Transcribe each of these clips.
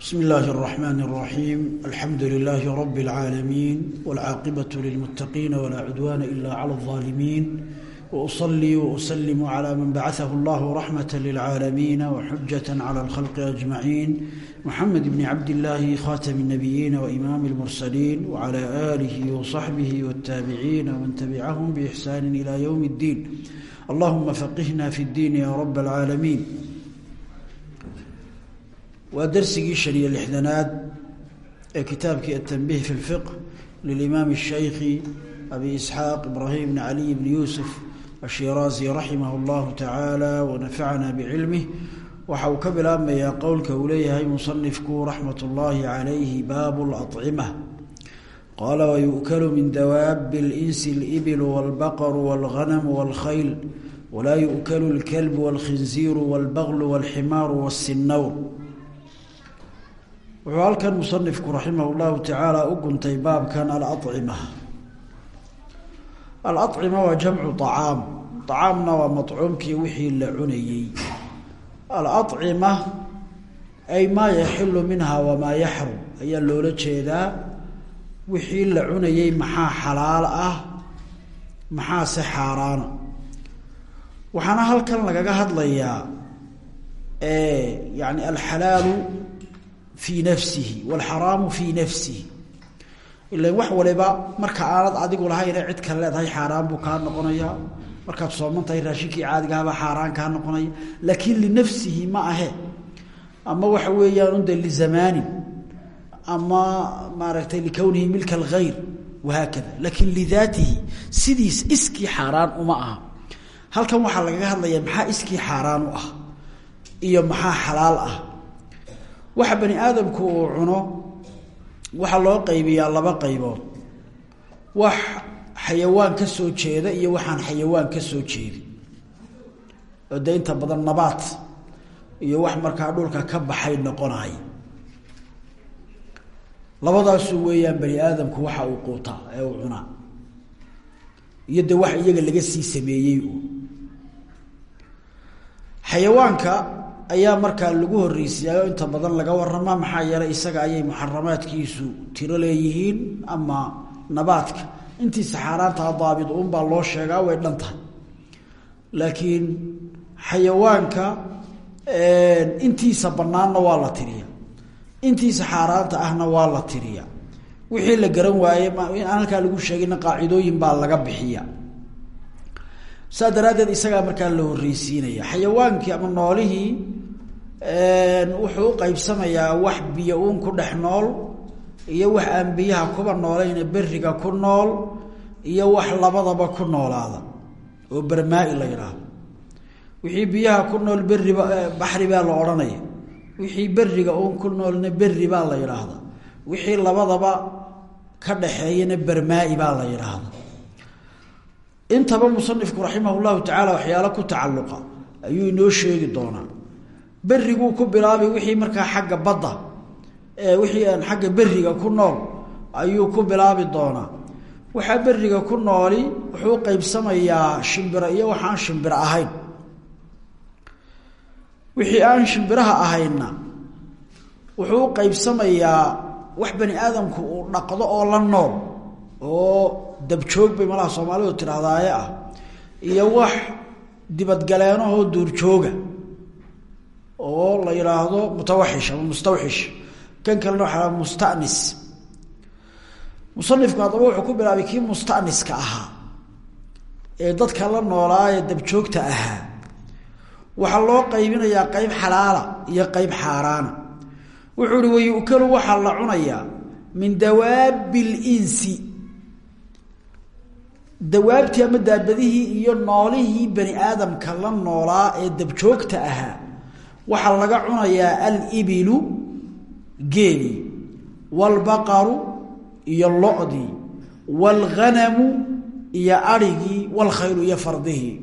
بسم الله الرحمن الرحيم الحمد لله رب العالمين والعاقبة للمتقين ولا عدوان إلا على الظالمين وأصلي وأسلم على من بعثه الله رحمة للعالمين وحجة على الخلق أجمعين محمد بن عبد الله خاتم النبيين وإمام المرسلين وعلى آله وصحبه والتابعين ومن تبعهم بإحسان إلى يوم الدين اللهم فقهنا في الدين يا رب العالمين waa darsigii shan iyo lixdanaad ee kitaabkii atanbiih fi lfiqh lilimaam الshaykhi abi isxaaq ibrahim bn caliy bn yuusuf ashiraazi raximah اllahu tacaala wanafacana bicilmih waxa uu ka bilaabmayaa qowlka uu leeyahay musanifku raxmat اllahi calayhi baabu اlacima qaala wayu'kalu min dawaabi اlinsi اlibil wاlbaqru wاlghanam wاlkhayl walaa yu'kalu اlkalbu wاlkhinziiru wاlbaglu wاlximaaru wاsinawr wuxuu halkan musanifku raximah llahu tacaala u guntay baabkan alacima alacima waa jamcu acaam acaamna waa macuumkii wixii la cunayey. Alacima ay maa yaxilu minha wamaa yaxrum ayaa loola jeedaa wixii la cunayey maxaa xalaal ah maxaase xaaraana. Waxaana halkan lagaga hadlayaa yani alxalaalu fii nafsihi waalxaraamu fii nafsihi ilan wax waliba marka aanad adigu lahayne cid kale leedahay xaaraan buu kaa noqonayaa markaad sooman tahay raashinkii caadigahabaa xaaraan kaa noqonaya laakiin linafsihi ma ahe ama waxa weeyaan unde lizamaanin ama maaragtay likownihi milka alghayr wahaakada laakiin lidaatihi sidiis iskii xaaraan uma aha halkan waxaa lagaga hadlayaa maxaa iskii xaaraan ah iyo maxaa xalaal ah waxa bani aadamku uu cuno waxaa loo qaybiyaa laba qaybood. Wax xayawaan ka soo jeeda iyo waxaan xayawaan ka soo jeedin oo de inta badan nabaad iyo wax markaa dhulka ka baxay noqonay. Labadaasu weeyaan bani aadamku waxa uu quutaa ee uu cunaa. Iyo de wax iyaga laga sii sameeyey xayawaanka ayaa markaa lagu horreysiyayo inta badan laga waramaa maxaa yeelay isaga ayay muxaramaadkiisu tiro leeyihiin ama nabaadka. Intiisa xaaraantaa daabid uunbaa loo sheegaa way dhan tahay. Laakiin xayawaanka intiisa banaanna waa la tiriya intiisa xaaraanta ahna waa la tiriya wixii la garan waaye aan halkaa lagu sheegayna qaacidooyin baa laga bixiya saa daraaddeed isagaa markaa la horreysiinaya xayawaankii ama noolihii wuxuu u wax biyo uun ku dhex nool iyo wax aan biyaha kuba noolayna beriga ku nool iyo wax labadaba ku noolaada oo bermaa-i la yidhaahdo wixii biyaha ku nool beriba baxri baa la odhanaya. Wixii beriga uun ku noolna berri baa la yidhaahda wixii labadaba ka dhaxeeyana bermaa-i baa la yidhaahda intaba musanifku raximah llahu tacaala waxyaalo ku tacalluqa ayuu inoo sheegi doonaa. Beriguu ku bilaabay wixii markaa xagga badda wixii aan xagga beriga ku nool ayuu ku bilaabi doonaa. Waxaa beriga ku nooli wuxuu u qaybsamayaa shimbiro iyo waxaan shimbiro ahayn. Wixii aan shimbiraha ahaynna wuxuu u wax bani aadamku uu dhaqdo oo la nool oo dabjoog bay malaha soomaalidu tidhaahdaaye ah iyo wax dibadgaleenahoo duurjooga oo la yidhaahdo mutawaxish ama mustawxish kan kalena waxaa mustanis. Musanifku haddaba wuxuu ku bilaabay kii mustaniska ahaa ee dadka la noolaa ee dabjoogta ahaa. Waxaa loo qaybinayaa qeyb xalaala iyo qeyb xaaraana. Wuxuu uhi wayu'kalu waxaa la cunayaa min dawaabi linsi dawaabtii ama daabadihii iyo noolihii bani aadamka la noolaa ee dabjoogta ahaa waxaa laga cunayaa alibilu geeli waalbaqaru iyo lo-dii waalghanamu iyo arigii waalkhaylu iyo fardihii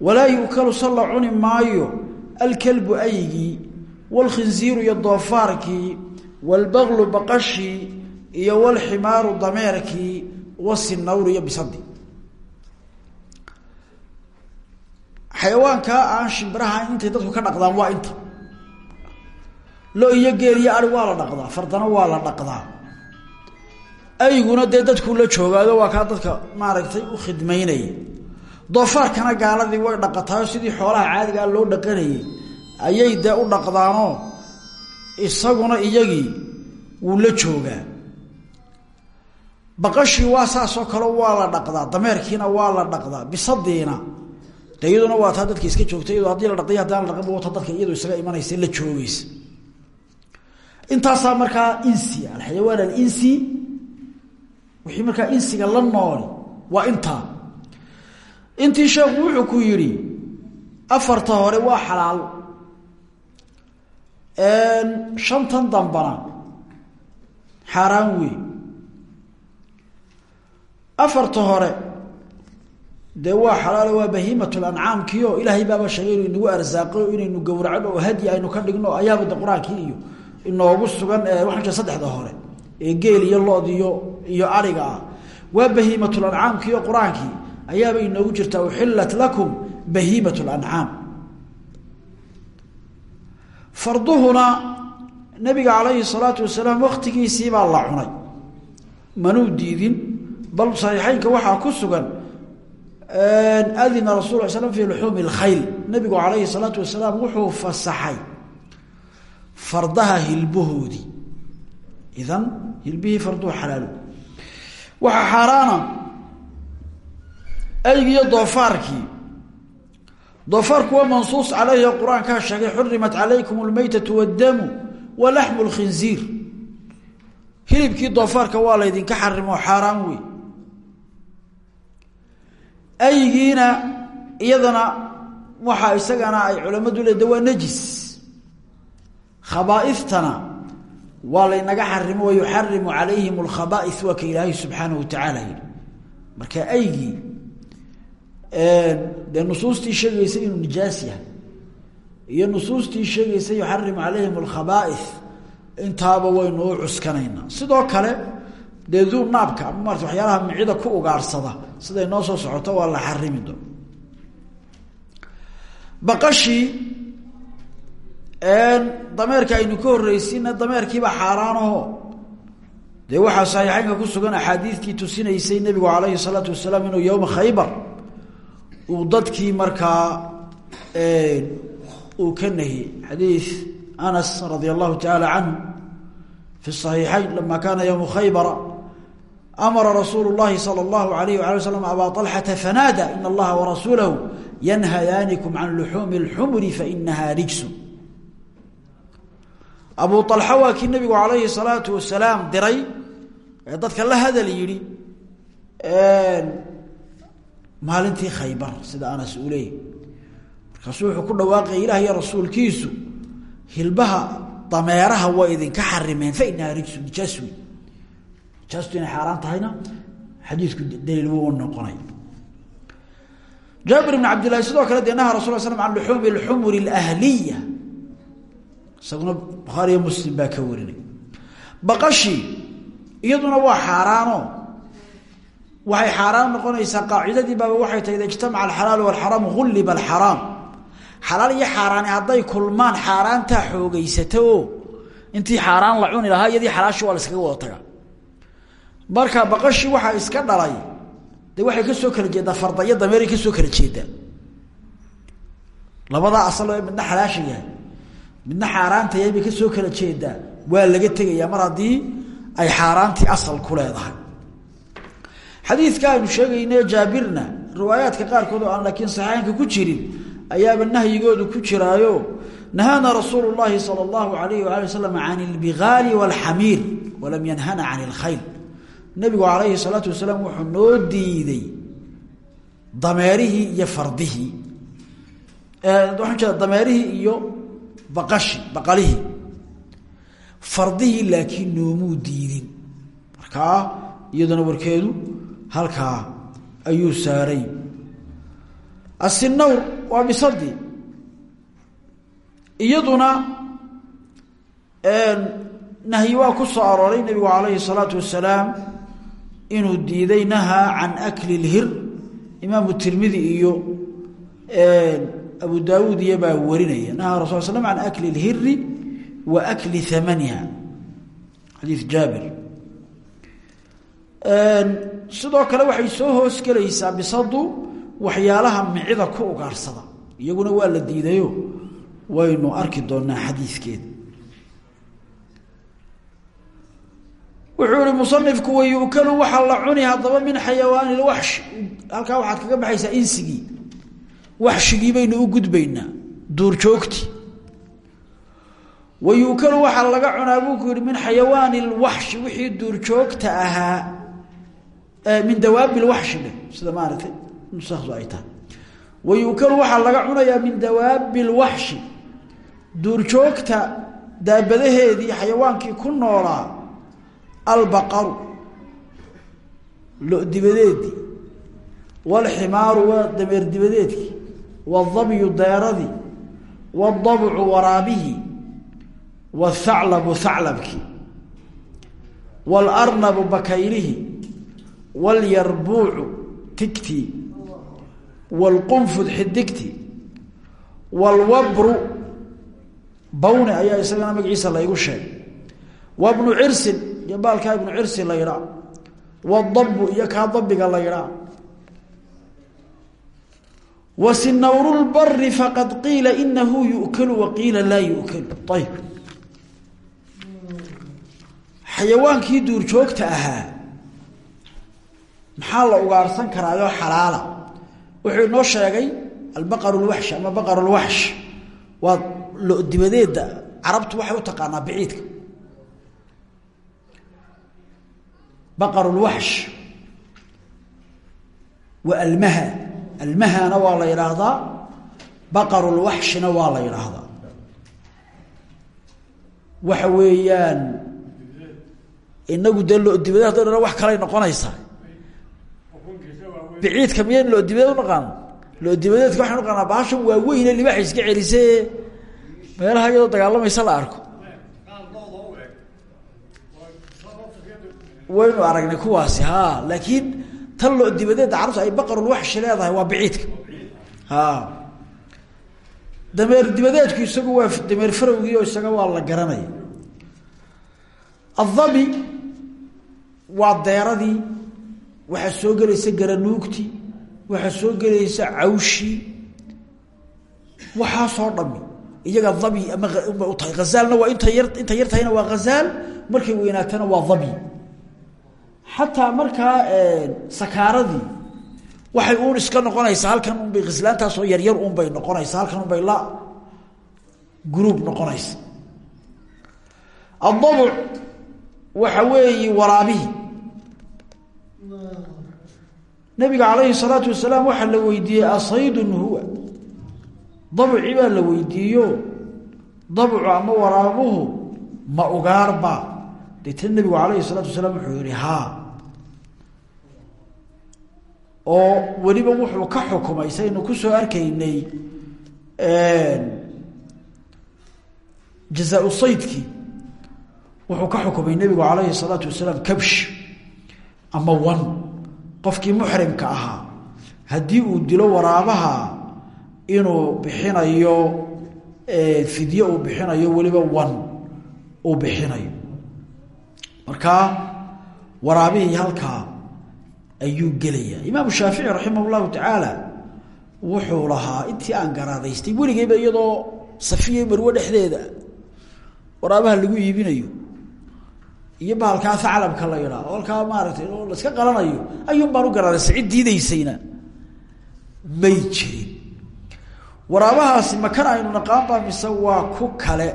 walaa yu'kalu se cuni maayo alkalbu aygii waalkhinsiiru iyo doofaarkii waalbaqlu baqashii iyo waalximaaru dameerkii wasinawr iyo bisadi xayawaankaa aan shimbiraha intay dadku ka dhaqdaan waa inta. Lo iyo geel iyo ari waa la dhaqdaa fardana waa la dhaqdaa. Ayguna dee dadkuu la joogaado waa kaa dadka maaragtay u khidmaynaya doofaarkana gaaladii way dhaqataayo sidii xoolaha caadigaa loo dhaqanayay. Ayay dee u dhaqdaanoo isaguna iyagii wuu la joogaa baqashii waa saasoo kale waa la dhaqdaa dameerkiina waa la dhaqdaa bisadiina. De waa taa dadka iska joogta iyadoo haddii la dhaqday haddaan la dhaqanba wata dadka iyadoo isaga imanaysa la joogaysa. Intaasaa markaa insi alxayawaan alinsi wixii markaa insiga la nooli waa intaa intii sheekhu wuxuu ku yidhi afarta hore waa xalaal. Shantan dambana xaaraan wey afarta hore dee waa xalaalo waa bahiimatul ancaamkiio ilaahay baaba sheegay inuu inagu arsaaqo inaynu gowracno oo hadyi aynu ka dhigno ayaaba de qur'aankii iyo inoogu sugan waxaan jira saddexda hore ee geel iyo lood iyo iyo ariga ah. Waa bahiimatul ancaamkiio qur'aankii ayaaba inoogu jirta uxillat lakum bahiimat lancaam. Farduhuna nabiga calayhi salaatu wasalaam waktigiisiibaa la cunay manuu diidin bal saxiixeynka waxaa ku sugan adina rasul l slam fi luxuumi اlkhayl nabigu calayhi salaatu wasalaam wuxuu fasaxay fardaha hilbahoodii idan hilbihii farduhu xalaalo waxaa xaaraana aygiiyo doofaarkii doofaarku waa mansuus caleyhi qur-aankaa sheegay xurimat calaykum اlmaytatu wاddamu wa laxmu اlkhinziir hilibkii doofaarka waa laydinka xarimo xaaraan wey aygiina iyadana waxaa isagana ay culamadu leeda waa najis. Khabaa'iftana waa laynaga xarimo wa yuxarimu calayhim alkhaba'is waa ka ilaahay subxaanahu watacaala yihi marka aygii dee nusuustii sheegaysa inuu nijaas yahay iyo nusuustii sheegaysa yuxarimu calayhim alkhaba'is intaaba waynu u cuskanaynaa. Sidoo kale dee duu naabka ama maarata waxyaalaha micida ku ugaarsada siday noo soo socoto waa la xarimi doon baqashii dameerka aynu ka horreysiina dameerkiiba xaaraanaho dee waxaa saxiixeynka ku sugan axaadiidkii tusinaysay nebigu calayhi salaatu wasalaam inuu yowma khaybar uu dadkii markaa uu ka nahiyey xadiid anas radia allahu tacaala canhu fi saxiixeyn lama kaana yowmu khaybara amara rasuulu llahi sala allahu alayh wala w slam abaa alxata fanaada in allaha warasuulahu yanhayaanikum can luxuumi اlxumri fainaha rijsun abu alxa waa kii nabigu calayhi salaatu wasalaam diray ee dadka la hadal yidhi maalintii khaybar sida anas uu leeyay markaasuu wuxuu ku dhawaaqaya ilah iyo rasuulkiisu hilbaha dameeraha waa idinka xarimeen fainaha rijsun nijaas wey nijaastu inay xaaraan tahayna xadiidku daliil wuu noqonay. Jaabir ibn cabdillahi sidoo kale dee naha rasul l slam can luxuumi اlxumuri اlahliya isaguna bukhaariyo muslim baa ka warinay. Baqashii iyaduna waa xaaraano. Waxay xaaraan noqonaysaa qaacidadii baaba waxay tahay ida ijtamaca alxalaalu walxaraamu gulliba alxaraam xalaal iyo xaaraani hadday kulmaan xaaraantaa xoogeysata oo intii xaaraan la cuni lahaa iyadii xalaashi waa la iskaga wada tagaa marka baqashii waxaa iska dhalay de ka soo kala jeedaa farda iyo dameeray ka soo kala jeedaa. Labadaa asalo ee midna xalaasha midna xaaraanta yahay bay ka soo kala jeedaa. Waa laga tegayaa mar haddii ay xaaraantii asal ku leedahay. Xadiidka aynu sheegayne jaabirna riwaayaadka qaarkood oo aan laakiin saxiixeynka ku jirin ayaaba nahyigoodu ku jiraayo nahaana rasuulu llahi sala allahu alayh waali wasalam can ilbigaali walxamiir walam yanhana can ilkhayl nabigu calayhi salaatu wasalaam wuxuu noo diiday dameerihii iyo fardihii. Waxaan jeeda dameerihii iyo baqashi baqalihii. Fardihii laakiin noomuu diidin. Markaa iyaduna warkeedu halkaa ayuu saaray. Asinawr waa bisadii iyaduna nahyi waa ku soo arooray nabigu calayhi salaatu wasalaam inuu diiday nahaa can akli lhir imaamu tirmidi iyo abu daawuud iyobaa warinaya. Nahaa rasul slam can akli lhiri wa akli amaniha xadiid jaabir. Sidoo kale waxay soo hoos gelaysaa bisadu waxyaalaha micida ku ugaarhsada. Iyaguna waa la diidayo. Waynu arki doonaa xadiiskeeda wuxuu ihi musanifku wayukalu waxaa la cuni haddaba min xayawaani lwaxshi halkaa waxaad kaga baxaysaa insigii. Waxshigii baynu u gudbaynaa duurjoogti wayukalu waxaa laga cunaa buu ku yihi min xayawaani lwaxshi wixii duurjoogta ahaa min dawaabi lwaxshi dhe sida maaragtay nusakdu ay tahay. Wayukalu waxaa laga cunayaa min dawaabi lwaxshi duurjoogta daabadaheedii xayawaankii ku noolaa albaqaru lo dibadeedii waalximaaru waa dabeer dibadeedkii waadabyu deeradii waadabcu waraabihii wathaclabu thaclabkii waalarnabu bakaylihii waalyarbuucu tigtii waalqunfud xidigtii waalwabru bawne ayaa isagana magaciisa laygu sheegay iyo baalkaa ibnu la yidhaa wadabu iyo kaa dabiga la yidhaa. Wasinawru lbari faqad qiila inahu yu'kalu waqiila laa yu'kalu. Ayb xayawaankii duurjoogta ahaa maxaa la ugaarsan karaayoo xalaala? Wuxuu inoo sheegay albaqar lwaxsh ama baqar lwaxsh waa lo-dibadeeda carabtu waxay u taqaanaa biciidka baqar lwaxsh wa almaha. Almahana waa la yidhaahdaa baqar lwaxshina waa la yidhaahdaa waxa weeyaan inagu dee lo-dibade hadday dhan wax kalay noqonaysaa. Biciidka miyaynu lo-dibadeed unaqaan lo-dibadeedka waxaynu naqaanaa baashan waa weyne libaaxa iska celise meelaha iyadoo dagaalamaysa la arko waynu aragnay kuwaasi ha laakiin tan lo-dibadeedda carabtu ay baqarulwaxshi leedahay waa biciidka ha dameer dibadeedku isagu waa dameer farowgii oo isaga waa la garanaya adhabi waa deeradii waxaa soo gelaysa garanuugti waxaa soo gelaysa cawshii waxaasoo dhami iyaga dhabi ama unbay u tahay hazaalna waa inta yar intay yar tahayna waa hazaal markay weynaatana waa dhabi xataa markaa sakaaradii waxay uun iska noqonaysaa halkan unbay khislaantaasoo yaryar unbay noqonaysaa halkan unbay la gruub noqonaysa. Addabuc waxa weeyi waraabihi. Nabiga calayhi salaatu wasalaam waxaa la weydiiyey asaydun huwa. Dabci baa la weydiiyo dabcu ama waraabuhu ma ugaarba deetna nabigu calayhi salaatu wasalaam wuxuu oo weliba wuxuu ka xukumay saynu ku soo arkaynay jazaa saydkii wuxuu ka xukumay nebigu calayhi salaatu wasalaam kabsh ama wan qofkii muxrimka ahaa. Haddii uu dilo waraabaha inuu bixinayo fidye uu bixinayo weliba wan uu bixinayo. Markaa waraabihii halkaa ayuu gelayaa imaamu shaafici raximah llahu tacaala wuxuu lahaa intii aan garaadaystay. Weligeyba iyadoo safiya marwe dhexdeeda. Waraabaha lagu iibinayo. Iyo bahalkaa aclamka la yidhaa. Oo halkaa maaragtay oo laska qalanayo. Ayuun baan u garaadaystay. Cid diidaysayna. May jirin. Waraabahaasi makan aynu naqaan baa mise waa ku kale.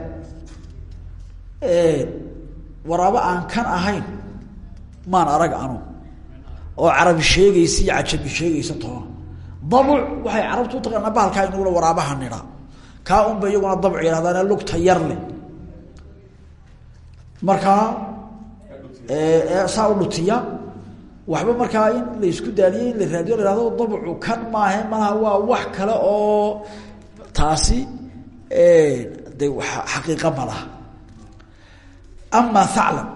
Waraabo aan kan ahayn maan arag anu oo carabi sheegaysa iyo cajabi sheegaysa toona dabuc waxay carabtu utaqaanaa bahalkaa inugula waraabaha nidha kaa unba iyaguna dabc yidhahdaane lugta yar leh. Markaa saa u dhutiya. Waxba markaa in la isku daaliye in la raadiyo la ihahdo dabcu kan maahe malaha waa wax kale oo taasi de xaqiiqa ma laha. Amaa aclab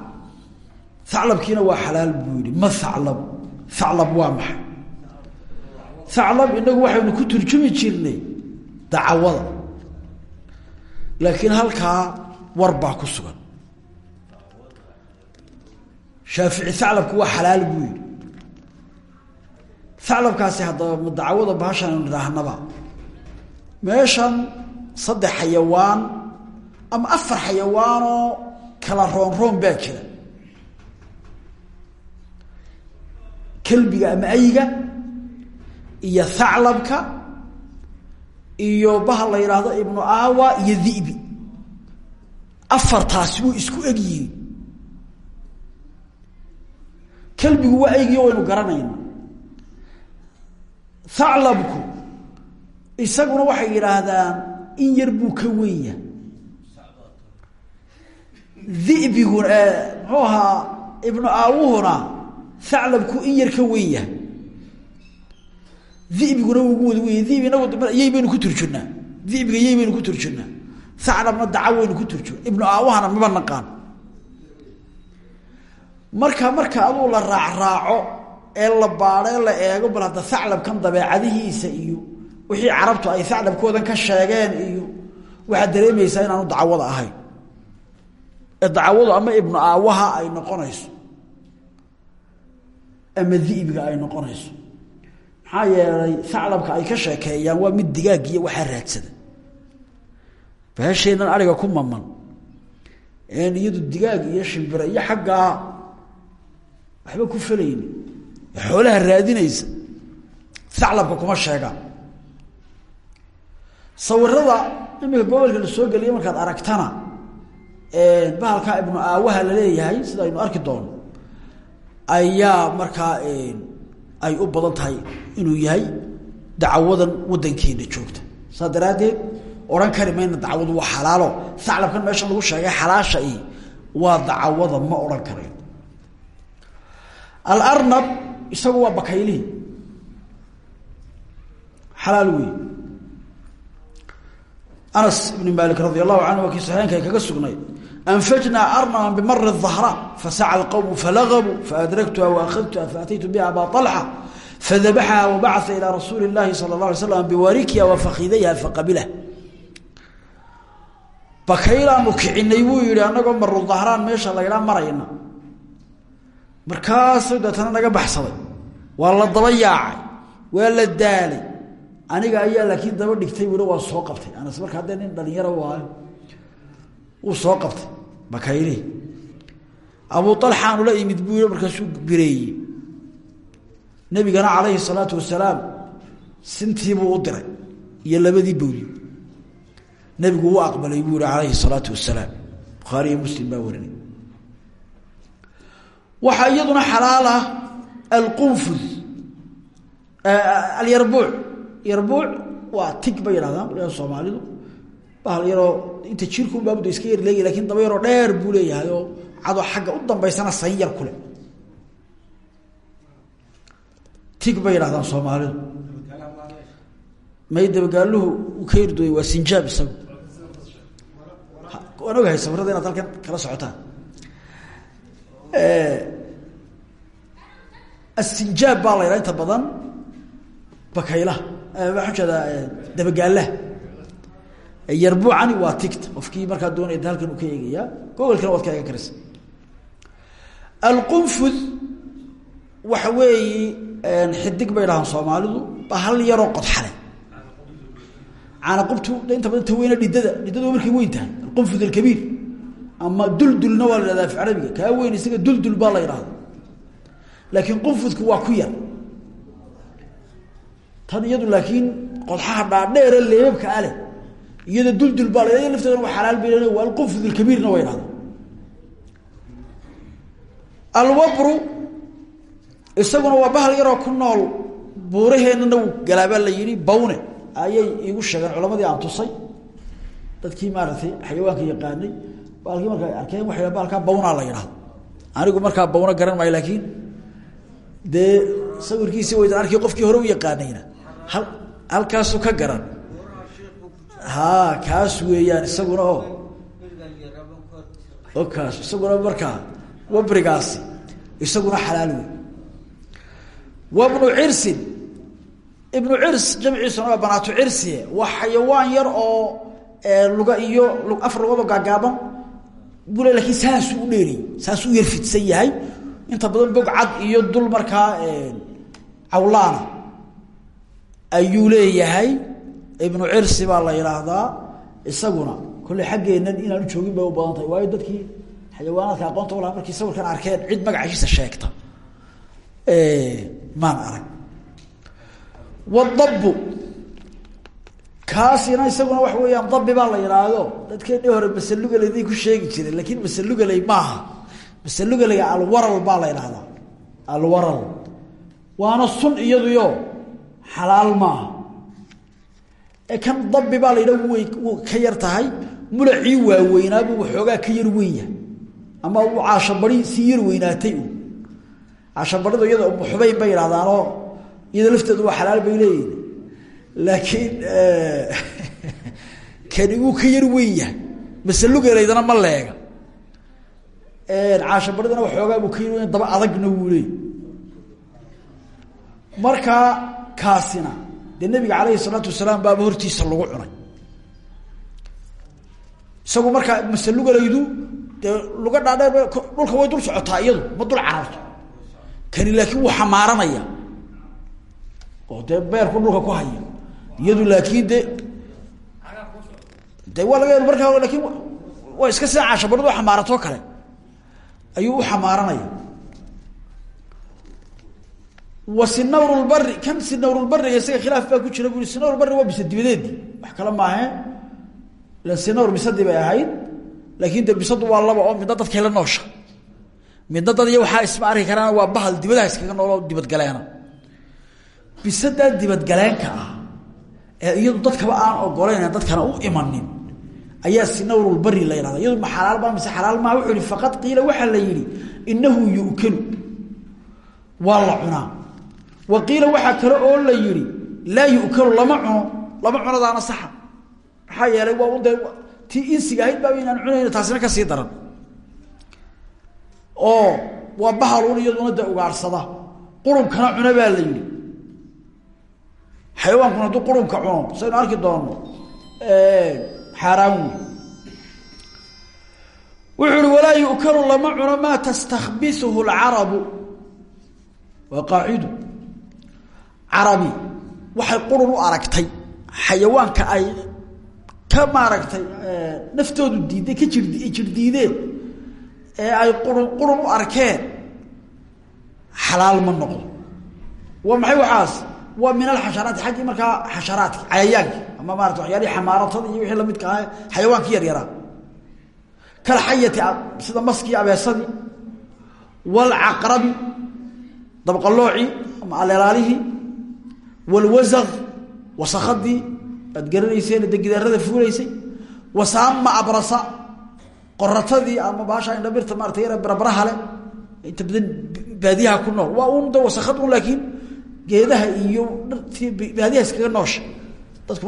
aclabkiina waa xalaal buu ma aclab aclab waa maxay? Aclab inagu waxaynu ku turjumi jirnay dacawada. Laakiin halkaa war baa ku sugan. Shaafici aclabku waa xalaal buu yihi aclabkaasi haddaba ma dacwada bahashan anu idhaahnaba. Meeshan saddex xayawaan ama afar xayawaanoo kala roon roon baa jira kelbiga ama ayga iyo thaclabka iyo bahal la yidhaahdo ibnu awa iyo dibi afartaasi way isku eg yihiin. Kelbigu waa aygiyo waynu garanayna thaclabku isaguna waxay yidhaahdaan in yar buu ka wenya dibiguna muxuu ahaa ibnu aawuhuna thaclabku in yar ka wen yahay dibiguna wuu ugu wada wenya dib inagu yay baynu ku turjurnaa dibiga yay baynu ku turjurnaa thaclabna daca waynu ku turjur ibnu aawahana maba naqaan marka marka aduu la raacraaco ee la baadho ee la eego bal hadda thaclabkan dabeecadihiisa iyo wixii carabtu ay thaclabkoodan ka sheegeen iyo waxaad dareemaysaa inaanu dacwada ahayn ee dacwadu ama ibnu aawaha ay noqonayso ama dibiga ay noqonayso. Maxaa yeelay thaclabka ay ka sheekeeyaan waa mid digaagiyo waxaa raadsada. Bahasheenan ariga ku maman iyadu digaag iyo shimbira iyo xaggaa waxba ku falayni xoolaha raadinaysa. Thaclabka kuma sheegaan. Sawirada imika gobolka la soo markaad aragtana bahalkaa ibnu aawaha la leeyahay sida aynu arki doono ayaa markaa ay u badan tahay inuu yahay dacawadan wadankeena joogta. Saas daraaddeed odhan kari dacwadu waa xalaalo. Thaclabkan meeshan lagu sheegay xalaasha i waa dacawada ma odhan karayo alarnab isagu waa bakaylihii xalaal wey anas ibn malik radi allahu canhu waa kii kaga sugnay anfajnaa arnaban bimari الظahraan fasaca اlqowmu falagabuu faadraktuha waahadtuha faataytu biha aba طalxa fadabaxaha wabacaa ilى rasuuli اllahi salى اla alay slam biwarikiha wafakidayha faqabilah bakaylaanu kicinay buu yihi anagoo maru dahraan meesha laydhaa marayna markaasuu deetana naga baxsaday waa la daba yaacay waa la daalay aniga ayaa laakiin daba dhigtay wili waa soo qabtay anas marka haddee nin dhalinyaro waayo wuu soo qabtay bakaylihii abu alxaanu la imid buu markaasuu bireeyey. Nebigana calayhi salaatu wasalaam sintiibuu u diray iyo labadii bowli. Nebigu u aqbalay buu yihi calayhi salaatu wasalaam. Bukhaari iyo muslim baa warinay waxaa iyaduna xalaal ah alqunfud alyarbuuc yarbuuc waa tig bay yidhahdaan soomaalidu bahal yaroo inta jirkun baabuda iska yar leegi laakiin daba yaroo dheer buu leeyahay oo cadoo xagga u dambaysana sayn kule tig bay yidhahdaan soomaalidu. May dabagaaluhu u ka yardooyay waa sinjaab isagu. Waan ogahay sawirada inaad halkan kala socotaan. Asinjaab baa la inta badan bakaylaha waxaan jeedaa dabagaalaha yarbuucani waa tigta. Qofkii markaa doonaya halkan uu ka eegayaa gobolkana waad ka eegan karaysa. Alqunfud waxa weeyi xidig bay dhahaan soomaalidu baa hal yaroo qodxale caanaqubtu inta badan taweyna dhidada dhidadu waa markay weyn tahay. Alqunfud alkabiir. Ama duldulna waa la yhahda af carabiga weyn isaga duldul baa la yidhahda laakiin qunfudku waa ku yar. Tan iyadu laakiin qodxaha dhaadheere leebabka ale iyada duldul baa la lafteedana waa xalaal bay waa alqunfud alkabiirna waa yidhahda. Alwabru isaguna waa bahal yaroo ku nool buuraheennana wuu la yidhi bawne ayay iigu sheegeen culamadii aan tusay. Dadkii maaragtay xayawaanka yaqaanay baalkii marka arkeen waa baalkaa bawnaa la yidhahdo anigu markaa bawno garan maayo laakiin dee sawirkiisi waydan arkay qofkii hore u yaqaanayna hal halkaasu ka garan ha kaas weeyaan isaguna oo. O kaas isaguna markaa wabrigaasi isaguna xalaal wey wabnu cirsin ibnu cirs jamciisuna waa banaatu cirsie waa xayawaan yar oo luga iyo afar lugoodoo gaagaaban bule laakiin saasuu u dheeriyey saasuu yar fidsan yahay. Inta badan bog cad iyo dul markaa cawlaana ayuu leeyahay ibnu cirsi baa la yidhaahdaa isaguna kolley xaggeennan inaanu joogin bay u badan tahay waayo dadkii xayawaanaadka aqoonta u markii sawirkan arkeen cid magaciisa sheegta. Maan arag. Wadabu kaasina isaguna waxa weeyaan dabi baa la yidhaahdo dadkeennii hore masalugaleyday ku sheegi jireen laakiin masalugaley maaha. Masalugalayga alwaral baa la yidhahdaa alwaral. Waana sun iyaduyo xalaal maaha kan dabi baa la yidhaha way ka yar tahay. Mulacii waaweynaabuu waxoogaa ka yar weyn ama uu caashabari sii yar weynaatay caashabaridu iyada umuxubayn bay yidhahdaanoo iyada lafteedu waa xalaal bay leeyihiin laakiin kani wuu ka yar weyn yahay masalugelaydana ma leega. Caashabaridana waxoogaa buu ka yar weyn daba adagna wuu leey markaa kaasina dee nabiga calayhi salaatu wasalaam baaba hortiisa lagu cunay. Isagu markaa masalugalaydu dee luga dhaadheer dhulka way dul socotaa iyadu ma dul cararto. Kani laakiin wuu xamaaranaya. Oo dee beerku dhulka ku haya. Iyadu laakiin de de waa laga markaa laakiin waa iska sida caashabaridu xamaaratoo kale. Ayuu u xamaaranaya wa sinawrulbari kan sinawrulbariga isaga khilaaf baa ku jira bu sinawrulbari waa bisa dibadeedii wax kale maahe ilan sinawr bisadii bay ahayd laakiin de bisadu waa laba oo midna dadkay la noosha. Midna dad iyo waxaa isma arki karaan waa bahal dibadaha iskaga nooloo dibadgaleena bisadaa dibadgaleenka ah ee iyadu dadkaba aan ogolayn dadkana u imanin ayaa sinawrulbari la yhahda iyadu ma xalaal baa mise xalaal maha wuxuu yihi faqad qiila waxaa la yidhi inahu yu'kalu waa la cunaa wa qiila waxaa kale oo la yihi laa yu'kalu lama cuno lama cunadaana saxa. Maxaa yeelay waa un dee tii insiga ahayd baaba inaan cunayno taasina ka sii daran. Oo waa bahalun iyaduna dee ugaadhsada qurubkana cuna baa la yihi xayawaankuna hadduu qurunka cuno saynu arki doonno xaaraan wey wuxuu uhi walaa yu'kalu lama cuno maa tastakbisuhu lcarabu waa qaacidu carabi waxay qurun u aragtay. Xayawaanka ay ka maaragtay naftoodu diiday ka jir jirdiideen ee ay qurun qurun u arkeen. Xalaal ma noqdo. Waa maxay waxaas? Waa min alxasharaati xaggii markaa xasharaadki cayayaanki ama maarata waxyaalihii xamaaratada iyo wixii lamidka ah xayawaankii yar yaraa. Kalxayati sida maskii abeesadii waalcaqrabi dabqaloocii ama aleelaalihii waalwasaq wasakadii aad garanayseen de gidaarada fuulaysay wasaama abrasa qoratadii ama baasha indhabirta maarata yar barbaraha le inta badan baadiyaha ku nool waa un da wasakad un laakiin geedaha iyo baadiyaha iskaga noosha dadku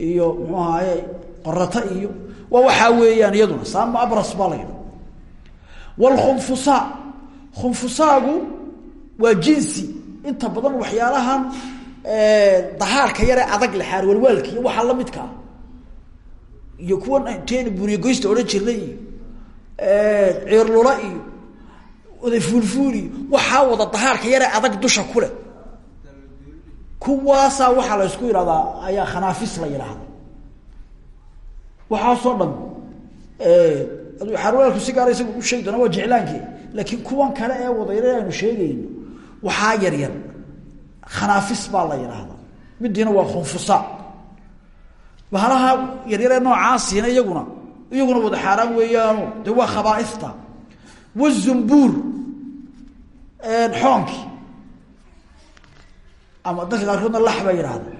iyo muxuu qorata iyo waa weeyaan iyaduna saama abras baa la yidha wlkhunfusaa khunfusaagu waa inta badan waxyaalahan dahaarka yaree adag le xaarwalwaalka iyo waxaa lamidka ah iyo kuwan teen buriye goysta odhan jirnay iyo ciirlula iyo oday fuulfuul iyo wada dahaarka yaree adag dusha ku leh. Kuwaasaa waxaa la ysku yidhahdaa ayaa khanaafis la yidhaahda waxaasoo dhan aduu xaarwalaalku si gaara isagu u sheegi doona waa jeclaankii laakiin kuwan kale ee wadayra aynu sheegayno waxaa yar yar. Khanaafis baa la yidhaahdaa midiina waa khunfusa. Bahalaha yaryaree noocaasiina iyaguna iyaguna wada xaaraan weeyaano. De waa khabaaifta wazumbuur xoonkii ama dadka qaarkoodna lax bay yidhaahda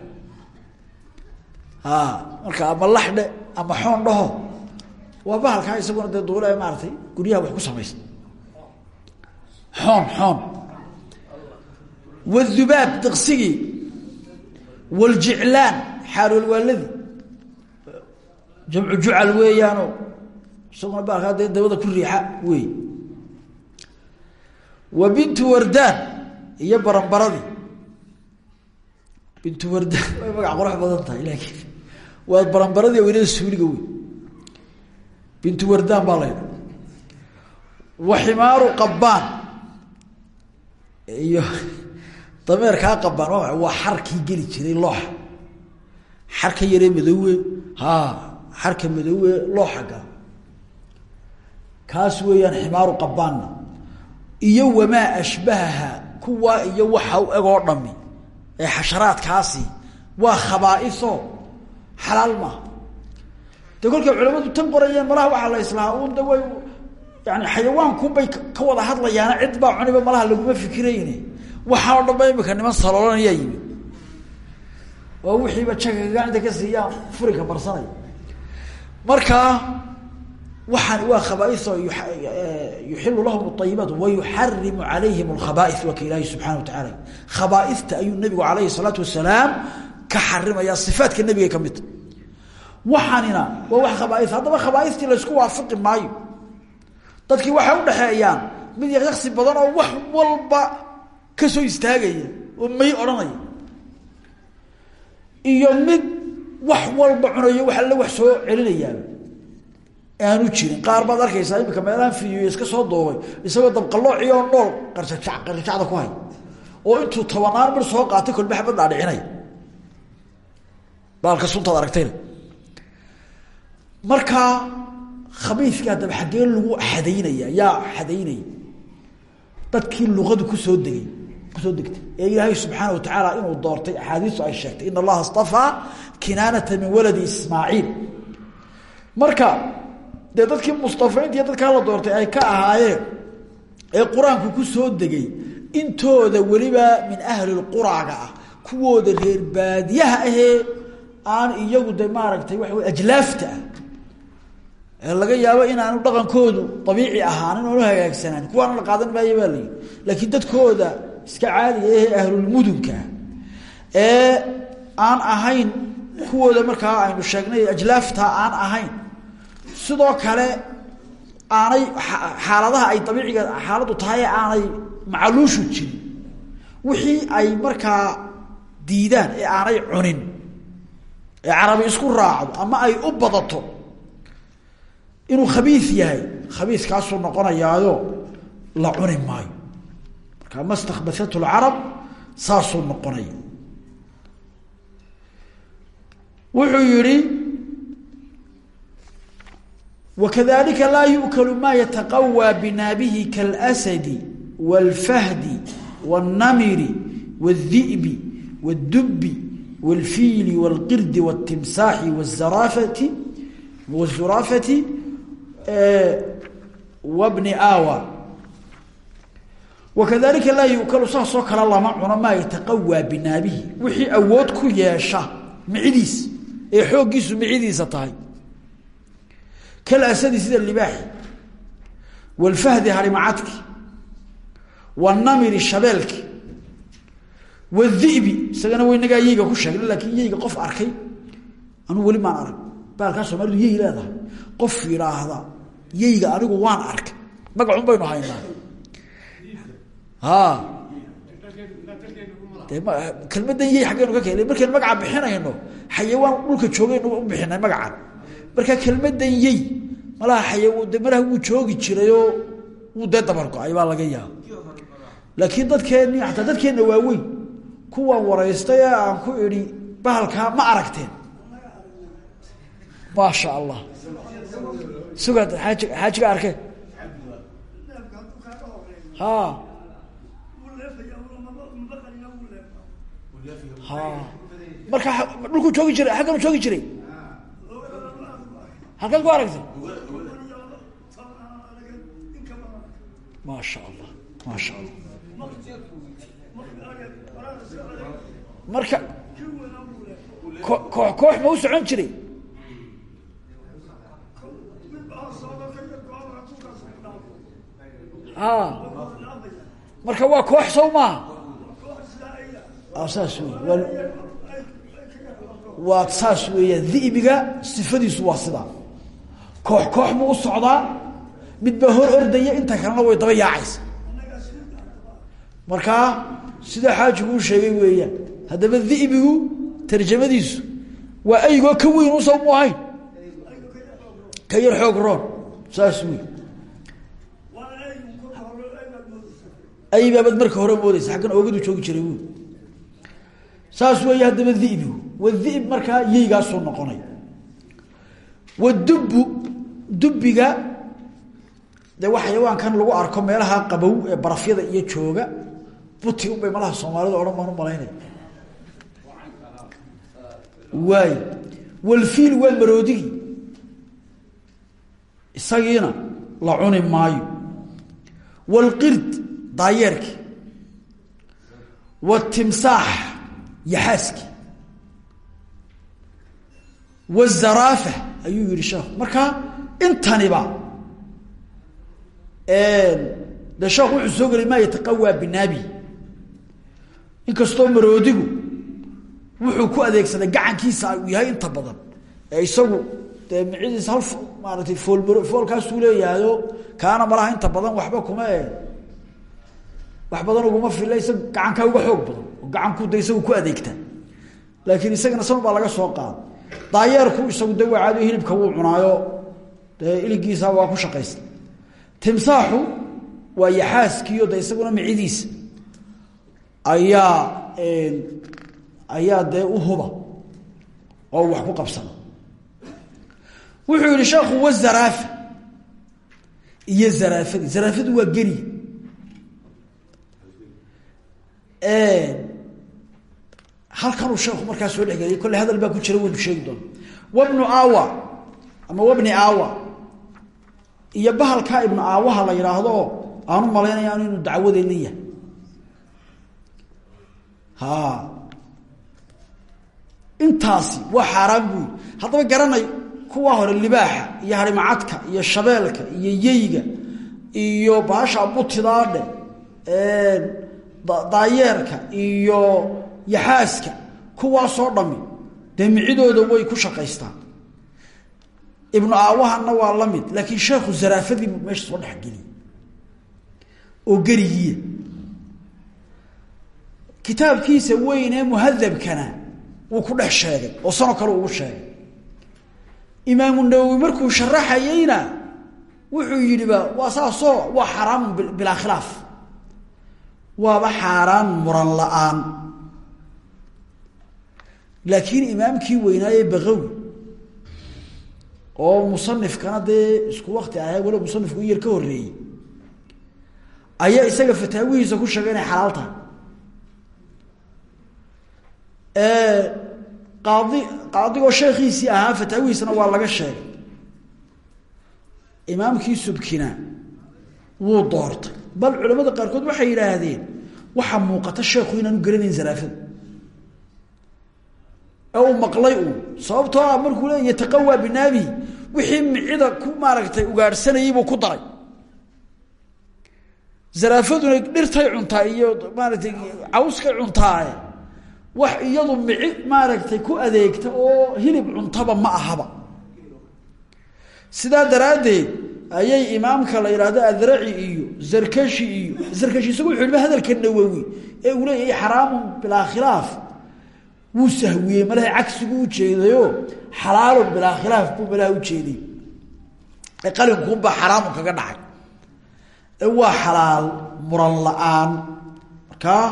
marka ama laxdhe ama xoon dhaho. Waa bahalkaa isaguna dee duule maaratay guryaha wax ku samaysta xoon xoon wاdubaab diqsigii wاljiclaan xaarolwaaladii jamcu jucal weeyaano isaguna bahalkaa dee dabada ku riixa wey wa bintu wardaan iyo baranbaradii bintu wardaan way magac qurux badan tahay laakiin waa baranbaradii weynada suuliga wey bintu wardaan baa laydha wa ximaaru dameerkaa qabbaan waa xarkii geli jiray looxa. Xarka yaree madoowe ha xarka madoowe looxa gala kaas weeyaan ximaaru qabbaanna. Iyo wamaa ashbahaha kuwaa iyo waxa u egoo dhami ee xasharaadkaasi waa khabaa'iso. Xalaal maaha de kolkay culamadu tan qorayeen malaha waxaa la islahaa un da way yani xayawaankunbay ka wada hadlayaana cid baa cuniba malaha laguma fikirayne waxaa o dhan ba imika niman saloolanayaa yimi oo wixiiba jagaga inta ka siiyaan furinka barsanaya markaa waxaan waa khabaaio yuxilu lahum ayibaat wayuxarimu calayhim alkhabaaih waa ka ilaahi subxana wa tacaala khabaaista ayuu nabigu alayhi salaatu wasalaam ka xarimaya ifaatka nebigay ka midta waxaanina waa wax khabaaih haddaba khabaaistii laysku waafaqi maayo. Dadkii waxay udhaxeeyaan mid yaqyaqsi badan oo wax walba ka soo istaagaya oo may odhanaya. Iyo mid wax walba cunayo wax alle wax soo celinayaa. Aanu jirin. Qaar baad arkaysaa imika meelahan fidiyo iska soo duubay isagoo dabqalooci oo dhool qarjajac qarjajacda ku hay. Oo intuu tobanaan mir soo qaatay kolba xabad dhaadhicinaya baalka suntaad aragtayna markaa khabiiska haddaba xaggee lagu xadaynaya yaa xadaynaya dadkii luqadu ku soo degay ku soo degtay. Ee ilaahay subxaana wa tacaala inuu doortay axaadiistu ay sheegtay in allaha istafaa kinaanata min waladi ismaaciil. Marka dadkii mustafaynta iyo dadkaa la doortay ay ka ahaayeen ee qur'aanku ku soo degay intooda weliba min ahli lquraaga ah kuwooda reer baadiyaha ahee aan iyagu de maaragtay waxa wey ajlaafta ah ee laga yaabo inaanu dhaqankoodu abiici ahaanin oonu hagaagsanaan kuwaana la qaadan baa layihi laakiin dadkooda iska caadiga ahee ahlulmudunka ee aan ahayn kuwooda markaa aynu sheegnay ajlaafta aan ahayn. Sidoo kale aanay xaaladaha ay dabiiciga xaaladdu tahay aanay macaluushu jirin. Wixii ay markaa diidaan ee aanay cunin ee carabi isku raacdo ama ay u badato inuu khabiis yahay khabiiskaasuu noqonayaayo la cuni maayo marka ma stakbasatu lcarab saasuu noqonaya wuxuu yihi wakadalika laa yu'kalu maa yataqawى binaabihi kaاlأsadi wاlfahdi wالnamiri wالdi'bi wالdubi wاlfiili wاlqirdi wالtimsaaxi wالzaraafati wالzuraafati wabni awa wakadalika laa yu'kalu saasoo kale lama cuno maa yataqawى binaabihi. Wixii awood ku yeesha micidiis ee xooggiisu micidiisa tahay. Kalasadi sida libaaxi walfahdi harimacadki wanamiri shabeelki wadibi isagana waynagaa yeyga ku sheegnay laakiin yeyga qof arkay anuu weli maan arag. Baalkaa soomaalidu yey leedahay. Qof yidhaahda yeyga anigu waan arkay. Magacun baynu haynaa ha. De kelmadan yey xaggaynu ka keenay. Markaynu magaca bixinayno xayawaan dhulka joogaynu u bixinay magacan. Marka kelmadan yey malaha xaya de malaha wuu joogi jirayoo wuu dee dabargo-ay baa laga yaaba laakiin dadkeenni ataa dadkeenna waaweyn kuwan waraystay ee aan ku idhi bahalkaa ma aragteen. Maasha allah. Sugaad aaji xaajiga arkeen ha ha marka dhulkuu joogi jiray xagganu joogi jiray. Halkaad ku aragtay? Maasha allah maasha allah. Marka ko koox koox ma u socon jiray. A marka waa koox sow maaha saas wey waa saas weeyaan di'biga sifadiisu waa sidaa koox koox buu u socdaa mid baa hor ordaya inta kalena way daba yaacaysa. Markaa sidaa xaajigu u sheegay weeyaan haddaba di'bigu tarjamadiisu waa aygoo ka weyn usaw mu ahayn. Ka yar xoog roon saas wey aybaabad marka hore moodeysa aggan oogadu joogi jiray wy saas weeye haddaba dibigu wadib markaa yeygaasuu noqonay. Wadubu dubiga dee waa xayawaankan lagu arko meelaha qabow ee barafyada iyo jooga buti unbay malaha soomaalida odhan baan u malaynaya waay walfiil waa maroodigi. Isagiina la cuni maayo. Walqird daayeerki. Watimsaax yaxaaski wazaraafa ayuu yihi sheekhu marka intaniba de sheekhu wuxuu soo gelay maa yataqawaa inkastoo maroodigu wuxuu ku adeegsaday gacankiisa uu yahay inta badan. Ee isagu dee micidiisa hal maaratay fool foolkaasuu leeyahayo kaana malaha inta badan waxba kuma e wax badan uguma fila isaga gacankaa uga xoog badan oo gacanku de isagu ku adeegta. Laakiin isagana san baa laga soo qaada daayeerku isagu de waa caadi hilibka wuu cunaayo. Dee iligiisa waa ku shaqaysta. Timsaaxu waa yaxaaskiyo de isaguna micidiisa. Ayaa ayaa dee uhuba oo wax ku qabsana wuxuu yihi sheekhu wazaraafa iyo zaraafadi zaraafadu waa geri halkanuu sheekhu markaa soo dhexgeliyay kolle hadal baa ku jira waynu sheegi doona wabnu awa ama wabni awa iyo bahalkaa ibnu aawaha la yidhaahdo oo aanu malaynaya anu inu dacwadeenna yahay. Ha intaasi waa xaaraan buy haddaba garanay kuwa hore libaaxa iyo harimacadka iyo shabeelka iyo yeyga iyo baasha butidaadhe daayeerka iyo yaxaaska kuwaasoo dhami dee micidooda way ku shaqaystaan. Ibnu aawahana waa la mid laakiin sheekhu zaraafadiibu meesha soo dhexgeliyey oo gerigiiya kitaabkiisa weyn ee muhadabkana wuu ku dhex sheegay oo sano kale ugu sheegay. Imaamu nawowi markuu sharaxayeyna wuxuu yidhiba waa saasoo waa xaraamun bilaa khilaaf waaba xaaraan muran la'aan. Laakiin imaamkii weynaaye bakawi oo musanifkana dee isku wakti ahay walo musanifku yar ka horreeyey ayaa isaga fataawihiisa ku sheegay inay xalaal tahay. Qaadi qaadigoo sheekhiisii ahaa fataawihiisana waa laga sheegay. Imaamkii subkina wuu doortay bal culamada qaarkood waxay yidhaahdeen waxaa muuqata sheekhu inaanu garanayn zaraafada ee uu maqlay uun sababtoo ah markuu le yataqawaa binaabihi. Wixii micida ku maaragtay ugaadhsanayey buu ku daray. Zaraafaduna dhirtay cuntaa iyo maaragtay cawskay cuntaaye wax iyadu mici maaragtay ku adeegta oo hilib cuntaba ma ahaba. Sidaa daraaddeed ayay imaamka la yidhaahdo adraci iyo zarkashi iyo zarkashi isagu wuxuu yihi hadalka nawowi ee uu leeyahay xaraamun bilaa khilaaf wuu sahwiyey malaha cagsigu ujeedayo xalaalun bilaa khilaaf buu malaha ujeeday ee qalinkuunbaa xaraamun kaga dhacay. Ee waa xalaal muran la'aan. Markaa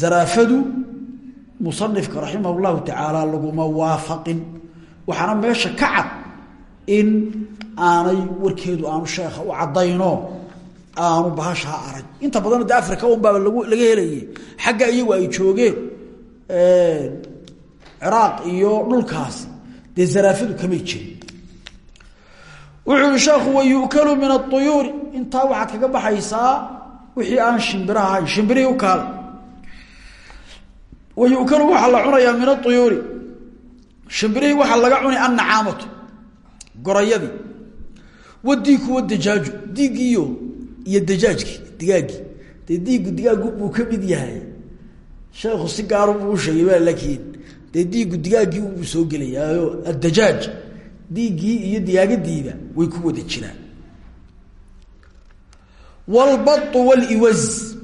zaraafadu musanifka raximah llahu tacaala laguma waafaqin. Waxaana meesha ka cad in aanay warkeedu aanu sheekha u caddayno aanu bahashaa arag inta badanna de africa un baaba lag laga helayay xagga iyagu ay joogeen ciraaq iyo dhulkaasi dee zaraafadu kamay jirin. Wuxuu yihi sheekhu wayu'kalu min auyuuri intaa waxaad kaga baxaysaa wixii aan shimbiraha ahayn u kaale wayu'kalu waxaa la cunayaa min auyuuri shimbirihii waxaa laga cuni annacaamatu gorayadii wadiiku wadajaaju diigiiyo iyo dajaajkii digaaggii dee diigu digaagu buu ka mid yahay. Sheekhu si gaaru buu usheegay laakiin dee diigu digaaggii soo gelayaayo addajaaj. Diiggii iyo digaagadiiba way ku wada jiraan. Wlbau waliwaz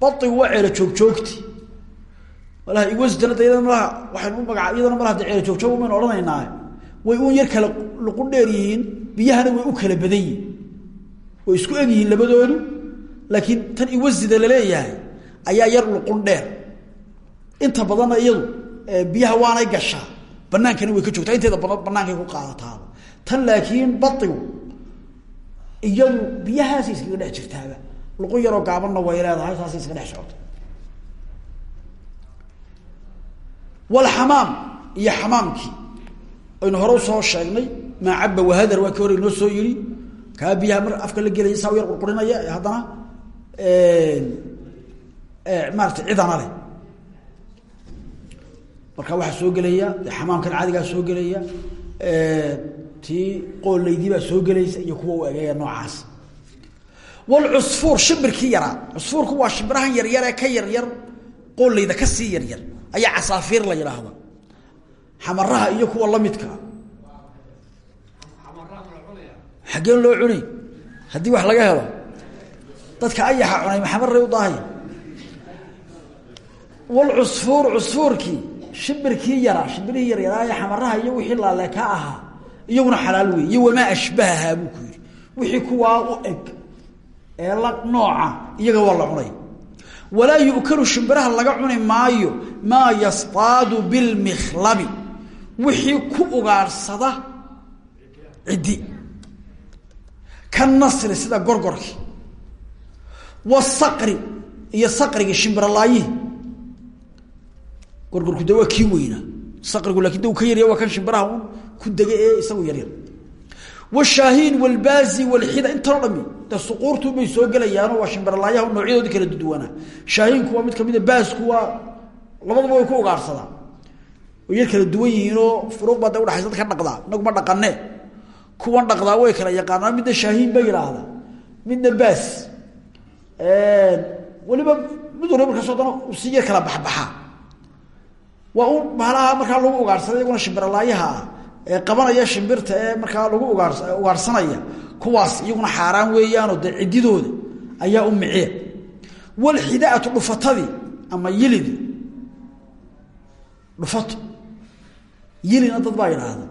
baigu waa ceelo joogjoogti. Malaha iwasdana da iyadana malaha waxaynu u magaa iyadana malaha de ceelo joogjoog umaynu odhanaynaa way un yar kala luqun dheer yihiin biyahana way u kala badan yihiin. Way isku eg yihiin labadoodu laakiin tan iwasida la leeyahay ayaa yar luqun dheer. Inta badanna iyadu biyaha waanay gashaa banaankana way ka joogtaa. Inteeda badan banaankay ku qaadataaba tan laakiin baigu iyadu biyahaasay iskaga dhex jirtaaba luqun yaroo gaabanna way leedahay saasay iska dhex socota walxamaam iyo xamaamkii aynu hore u soo sheegnay maa caba wahadar waa hore inoo soo yihi kaa biyaha mar afka la gelaya saa yar qurqurinaya haddana maarata cidana leh. Marka waxaa soo gelaya xamaamkan caadigaa soo gelaya tii qoolaydii baa soo gelaysa iyo kuwa u egeeya noocaas. Walcusfuur shimbirkii yaraa. Cusfuurku waa shimbirahan yaryar ee ka yaryar qoolayda ka sii yaryar. Ayaa casaafiir la yidhaahda xamaraha iyo kuwa lamidkaa xaggeen loo cunay haddii wax laga helo dadka ayaxa cunay maxamaray u daahaya walcusfuur cusfuurkii shimbirkii yaraa shimbirihii yaryaraaye xamaraha iyo wixii laaleeka ahaa iyaguna xalaal wey iyo wamaa ashbahahaa buu wixii kuwaa u eg ee la nooca iyaga waa cunay. Walaa yu'kalu shimbiraha laga cuni maayo maa yastaadu bilmikhlabi wixii ku ugaadhsada ciddi. Ka nasri sida gorgorkii wasaqri iyo saqrigii shimbiralaayihi gorgorku de waa kii saqrigu laakiin de ka yarya waa kan shimbiraha un ku dega isagu yaryar washaahiin walbaazi walxida intao dhami. De suquurtu bay soo gelayaano waa shimbiralaayaha noocyadoodii kala duduwanaa shaahiinku waa mid kamida baasku waa labaduba way ku ugaarsadaan way yar kala duwan yihiinoo furuuq baa de udhaxaysa dadka dhaqdaa. Inaguma dhaqanee kuwan dhaqdaa way kala yaqaanaan. Midna shaahiin bay yidhaahdaa. Midna baas. Weliba mid waliba markaasoo dana si yar kala baxbaxaa waa un bahalaha markaa lagu ugaarsaday iyaguna shimbiralaayaha ah. Ee qabanaya shimbirta ee markaa lagu ugaar ugaarsanaya. Kuwaas iyaguna xaaraan weeyaanoo dee ciddidooda ayaa u micee. Walxidaatu dhufatadii ama yilidii. Dhufato yilina dad baa yidhaahda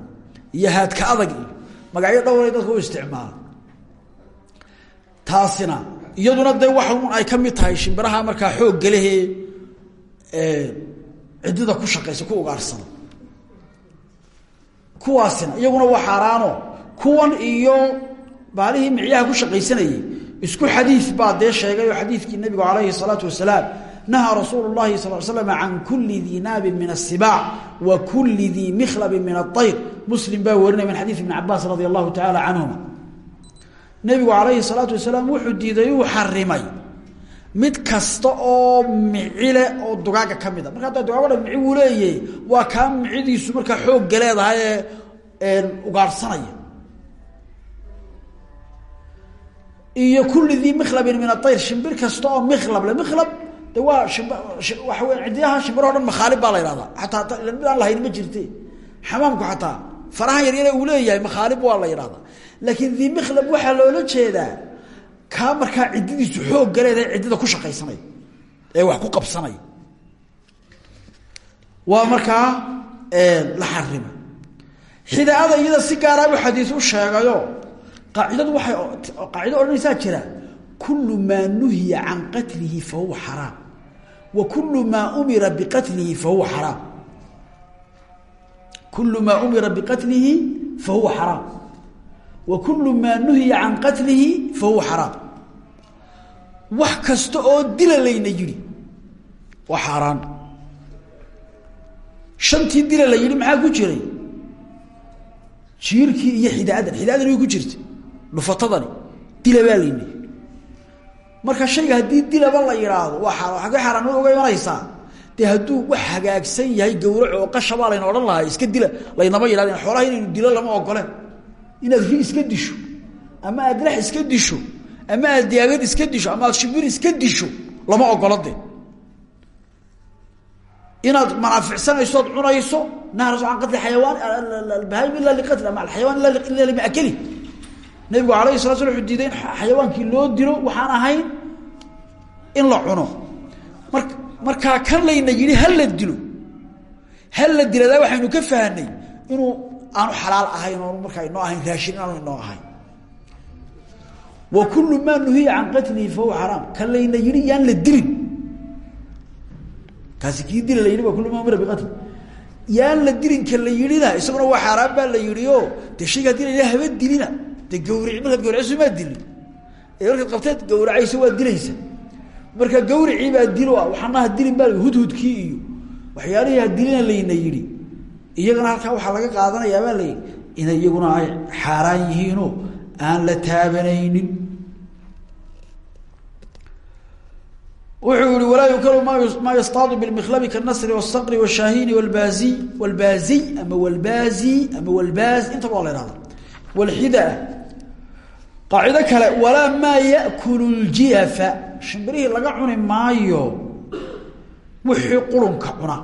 iyo haadka adag iyo magacyo dhowray dadka u isticmaala taasina iyaduna dee wax un ay ka mid tahay shimbiraha markaa xoog galehee ciddida ku shaqaysa ku ugaarsada. Kuwaasina iyaguna waa xaaraano kuwan iyo baalihii micyaha ku shaqaysanayay isku xadiid baa dee sheegay oo xadiidkii nabigu calayhi salaatu wasalaam nahaa rasuulu llahi sal l slam can kuli dii naabin min asibaac wa kuli dii mikhlabin min aayr muslim baa warinaya min xadiid ibni cabaas radi allahu tacaala canhuma nebigu calayhi salaatu wasalaam wuxuu diiday mid kasta oo micile oo dugaaga ka marka hadda dugaag o dhan mici wuu waa kaa micidiisu markaa xoogga leedahay ee ugaarhsanaya iyo kulli dii mikhlabin min aayr shimbir kasta oo mikhlab le mikhlab de waa shimb waxa wey cidiyaha shimbiraho dhan makhaalib baa la yidhahdaa ataa mid lahayn ma jirte xamaamku xataa faraha yaryare uu leeyahay makhaalib waa la yidhahdaa laakiin dii mikhlab waxaa loola jeedaa kaa markaa ciddidiisu xoog galeedahay ciddida ku shaqaysanay ee wax ku qabsanay. Waa markaa la xarima xidaada iyada si gaaraabu xadiis u sheegayo qaacidadu waay qaacido odhanaysaa jira kulu maa nuhiya can qatlihi fa huwa xaraam wa kulu maa umira biqatlihi fa huwa xaraam kulu maa umira biqatlihi fa huwa xaraam wa kulu maa nuhiya can qatlihi fa huwa xaraam wax kasta oo dila layna yidhi waa xaaraan shantii dila la yidhi maxaa ku jiray? Jiirkii iyo xidaadan xidaadan way ku jirta dhufatadani. Dila baa layna marka shayga haddii dilaba la yidhaahdo waa xaaraan xaggee xaaraanimada uga imanaysaa dee hadduu wax hagaagsan yahay gawrac oo qashabaa layna odhan lahaa iska dila laynama yidhahdeen xoolaha inaynu dilo lama ogole inaad ri iska disho ama aad lax iska disho ama aad diyaagad iska disho ama aad shimbir iska disho lama ogolo de inaad manaaficsanayso ood cunayso nahras can qatli xayawaan bahaim ila liqatli ama alxayawaan ila limaakeli nabigu alayhi sala wuxuu diiday xayawaankii loo dilo waxaan ahayn in la cuno. Mar markaa kan layna yidhi ha la dilo. Ha la diladaa waxaynu ka fahnay inuu aanu xalaal ahayn oonu markaa inoo ahayn raashin inaanu inoo ahayn. Wa kullu maa nuhiya can qatlihi fahuwa xaraam ka layna yihi yaan la dilin. Kaasi kii dila la yidhi wa kullu maa umira biqatli yaan la dilinka la yidhina isaguna waa xaaraan baa la yidhi o dee haba dilina dee gawrici markaad gawracayso maa dilin. Ee markaad qabteed gawracayso waa dilaysa. Marka gawricii baa dilo waxaanaha dilin baa hudhudkii iyo waxyaalihii hadilina layna yidhi iyagana halkaa waxaa laga qaadanayaa baa layidhi inay iyaguna ay xaaraan yihiinoo aan la taabanaynin. Wuxuu yihi walaa yukalu maa yastaadu bilmiklabi kanasri wاsaqri washaahiini wlbaaziy wlbaaziy ama wlbaazi ama wlbaaz intaba waa la ihahda wlxidaa qaacido kale walaa maa yakulu ljiafa shimbirihii laga cuni maayo wixii qurunka cuna.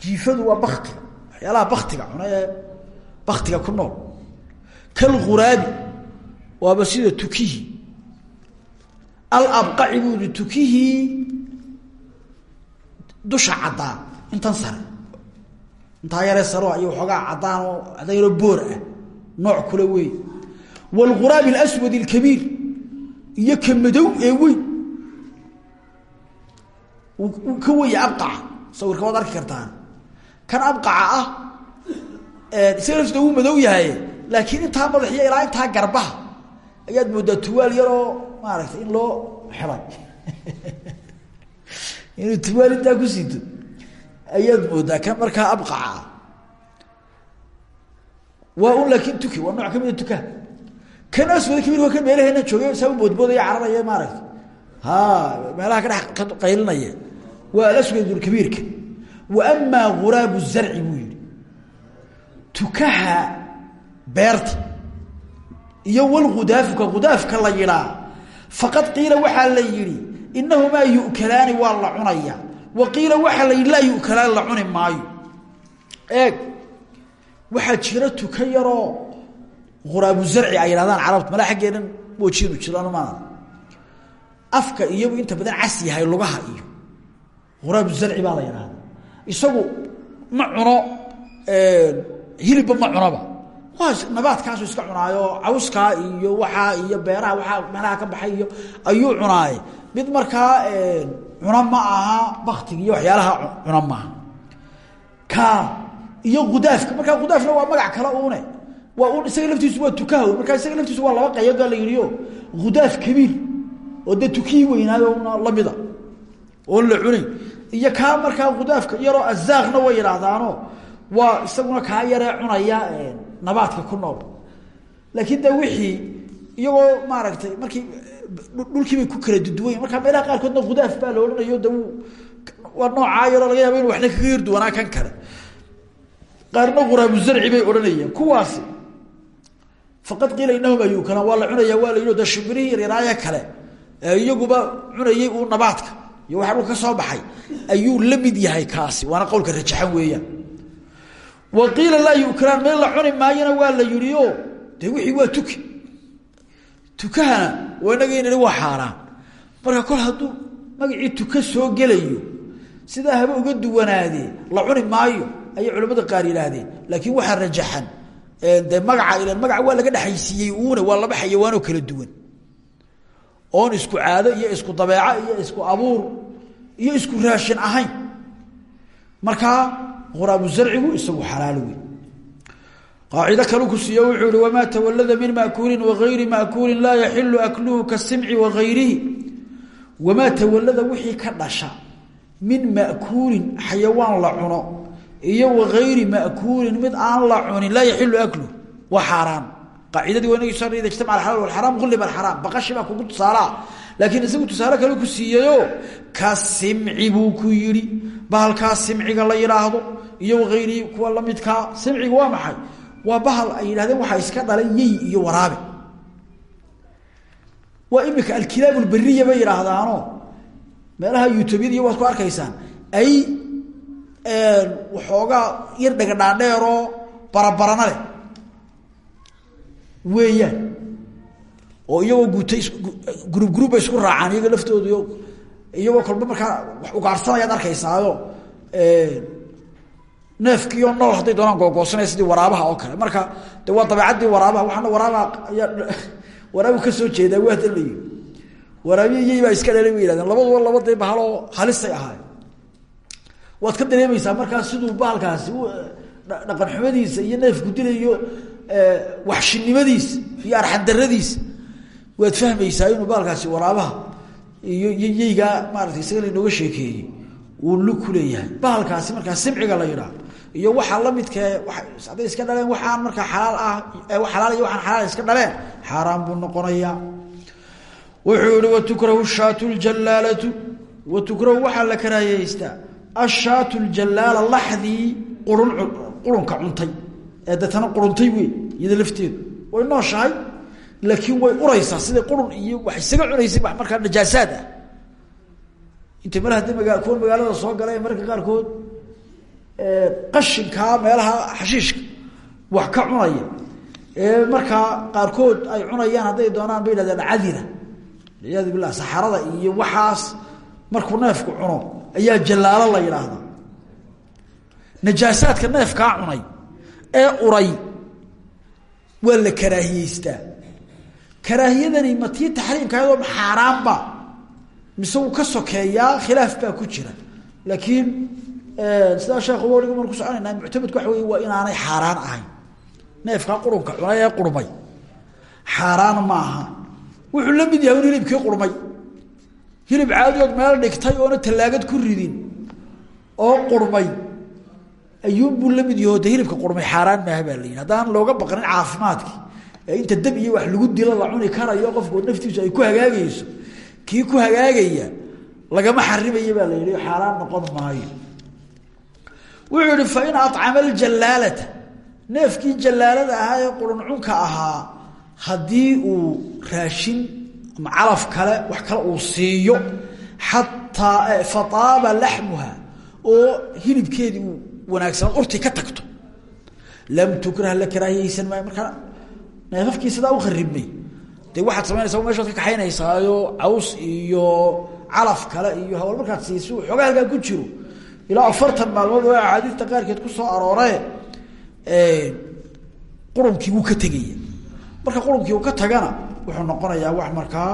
Jiifadu waa baktiga waxyaalaha baktiga cuna ee baktiga ku nool. Kalghuraabi waaba sida tukihi. Alabqaci buu yihi tukihii dusha caddaan intan sare intaa yaree saro iyo waxoogaa caddaan oo caddaan yaroo boor ah nooc kule wey wاlghuraab اlaswad اlkabiir iyo ka madow ee weyn ka weya abqaca sawirka waad arki kartaan kan abqaca ah isaga laftiisa wuu madow yahay laakiin intaa madaxiyo ilaa intaa garbaha ayaad moodaa tuwaal yaroo maaragtay in loo xelay inuu tuwaal intaa ku sito ayaad moodaa kan markaa abqaca waa un laakin tuki waa nooc kamida tukaha kan aswada kabiir waa kan meelaheena joogay saa u boodboodaya cararaya maaragtay. Ha meelaha ka dhex qaylinaya waa alaswadulkabiirka wa amaa guraabu zarci buu yihi tukaha beerta iyo walgudaafuka gudaafka la yidhaa. Faqad qiila waxaa la yihi inahumaa yukalaani waa la cunaya. Wa qiila waxaa la yihi laa yukalaani la cuni maayo. Eeg waxaa jira tuka uraabu zarci ay yidhahdaan carabtu malaa xaggeenan moojiinu jiraan maa afka iyagu inta badan cas yahay lugaha iyo. Uraabu zarci baa la yidhahda isagu ma cuno hilibba ma cunaba. Waa nabaadkaasu iska cunaayo cawskaa iyo waxaa iyo beeraha waaa meelaha ka baxay iyo ayuu cunaaye. Mid markaa cuna ma aha baktiga iyo waxyaalaha cuna maaha iyo gudaafka markaa gudaafna waa magac kale uune waa isaga laftiisu waa tukaha markaa isaga laftiisu waa laba qayado la yidhio kabiir oo dee tukihii weynaayo lamida oon la cunayn iyo kaa markaa gudaafka yaroo azaaqna way yidhaahdaano waa isaguna kaa yaree cunaya nabaadka ku nool. Laakiin de wixii iyagoo maaragtay markii dhulkiibay ku kala duduwanya markaa meelaha qaarkoodna gudaaf baa la odhanayo de waa noocaa yaroo laga yaaba inu waxna kaga yarduwanaa kan kale. Qaarna quraabu zarci bay odhanayeen. Kuwaasi faqad qiila inahum ayukalaan waa la cunaya waa la yidhi de shimbirihii yaryaraaye kale iyaguba cunayay uu nabaadka iyo waxa dhulka ka soo baxay ayuu la yahay kaasi waana qowlka rajaxan weeyaan. Wa qiila laa yukalaan meel la cuni maayona waa la yihi o wixii waa tuki. Tukahana waa inaga in waa xaaraan. Marka kol hadduu magacii tuka soo gelayo sidaa haba uga duwanaadee la cuni maayo ayay culamada qaar yidhaahdeen laakiin waxaa rajaxan de magaca ilan magaca waa laga dhexaysiiyey uuna waa laba xayawaanoo kala duwan. Oon isku caado iyo isku dabeeco iyo isku abuur iyo isku raashin ahayn. Markaa quraabu zarcigu isagu xalaal wey qaacido kalu ku siiyo wuxuu ihi wamaa tawalada min maakuulin wagayri maakuulin laa yaxilu akluhu kasimci wagayrihi wamaa tawalada wixii ka dhasha min makuulin xayawaan la cuno iyo wagayri makuulin mid aan la cunin laa yaxilu akluh waa xaaraan qaacidadii waa inagi soo ida ijtamaca alxalaal walxaraam gulliba alxaraam baqashi baa kugu tusaalaa laakiin isagu tusaale kale ku siiyayo ka simci buu ku yidhi. Bahalkaa simciga la yidhaahdo iyo wagayrihi kuwa lamidkaa simciga waa maxay? Waa bahal ay yidhahdeen waxaa iska dhalay iyo waraabe. Waa imika alkilaab lberiya bay yidhaahdaano meelaha yutubyada iyo waad ku arkaysaan ay waxoogaa yar dhagadhaadheeroo barabarana leh. Weeyaan oo iyagoo guuta gurub bay isku raacaan iyaga laftooda iyagoo kolba markaa wax ugaarhsanayaad arkaysaayo neefkiioo nool hadday doonaan googoosanaya sidii waraabaha oo kale. Marka waa dabeecaddii waraabaha waxaana waraabaha ayaa waraabu ka soo jeedaa waa hadda la yii waraabiya yey baa iska dhalay bay labaduba laba dee bahaloo halisay ahaay waad ka dareemaysaa markaa siduu bahalkaasi dhaqan xumadiisa iyo neefku dilayo waxshinimadiisa iyo arxandaradiisa waad fahmaysaa inuu bahalkaasi waraabaha iyo yeygaa maarata isaga lainooga sheekeeyey uu lug ku leeyahay bahalkaasi markaa simciga la yidhaah iyo waxaa lamidkae hadday iska dhaleen waxaan markaa xalaal ah xalaal iyo waxaan xalaal iska dhaleen xaaraan buu noqonayaa wuxuu yihi watukrahu shaatu ljalaalatu watukrahu waxaa la karaahiyeystaa ashaatu ljalaala laxdii qurun qurunka cuntay. Ee deetana quruntay wey iyada lafteedu. Way nooshahay laakiin way uraysaa sida qurun iyo wax isaga cunaysay wax markaa najaasaad ah. Mar haddii magaa kuwa magaalada soo gala ee mararka qaarkood qashinkaa meelaha xashiishka wax ka cunaya. Ee markaa qaarkood ay cunayaan hadday doonaan bay yidhahdeen cadira walciyaadu billah saxarada iyo waxaas markuu neefku cuno ayaa jallaalo la yidhaahdaa najaasaadka neefkaa cunay ee uray waa la karaahiyeystaa ma tii taxriimka ayadoo xaaraanba mise uu ka sokeeyaa khilaaf baa ku jira. Laakiin sidaa sheekh wariga maan ku soconaynaa muctamadku waxa wey waa inaanay xaaraan ahayn. Neefkaa qurunka cunay ee qurmay. Xaaraan maaha wuxuu la mid yahay un hilibkii qurmay hilib caadigood meel dhigtay oona tallaagad ku ridin oo qurmay. Ayuunbuu la mid yaho de hilibka qurmay xaaraan maaha baa la yidhi. Haddaan looga baqanin caafimaadkii inta dab iyo wax lagu dilo la cuni karayo qofku naftiisu ay ku hagaagayso kii ku hagaagaya lagama xarimaya baa la yihi xaaraan noqon maayo. Wuxuu yihi fain acama aljallaalata neefkii jallaalada ahaa ee quruncunka ahaa haddii uu raashin calaf kale wax kale uu siiyo xataa fataaba laxmuha oo hilibkeedii uu wanaagsanaa urti ka tagto. Lam tukrah la karaahiyeysan maayo markaa neefafkii sidaa u kharibmay dee waxaad samaynaysaa meshaad ka kaxaynaysaayo caws iyo calaf kale iyo hawl markaad siiso xoogaa halkaa ku jiro. Ilaa afartan maalmood oo axaadiista qaarkeed ku soo wuxuu noqonayaa wax markaa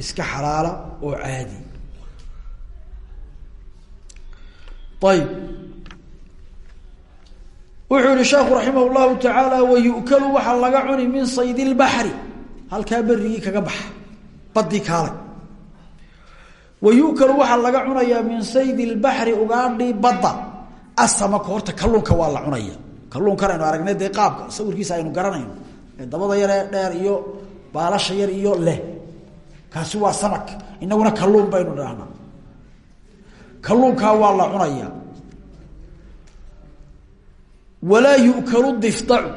iska xalaala oo caadi. Ayib. Wuxuu yihi sheekhu raximah llahu tacaala wayu'kalu waxaa laga cuni min saydi lbaxri halkaa berigii kaga baxa badii kaalay wayu'kalu waxaa laga cunayaa min saydi lbaxri ugaadhii badda. Asamaka horta kalluunka waa la cunaya. Kalluunkan aynu aragnay dee qaabka sawirkiisa aynu garanayno. Dabada yaree dheer iyo baalasha yar iyo leh. Kaasi waa samak. Inaguna kalluun baynu dhahnaa kalluunkaa waa la cunaya. Walaa yu'kalu difdacu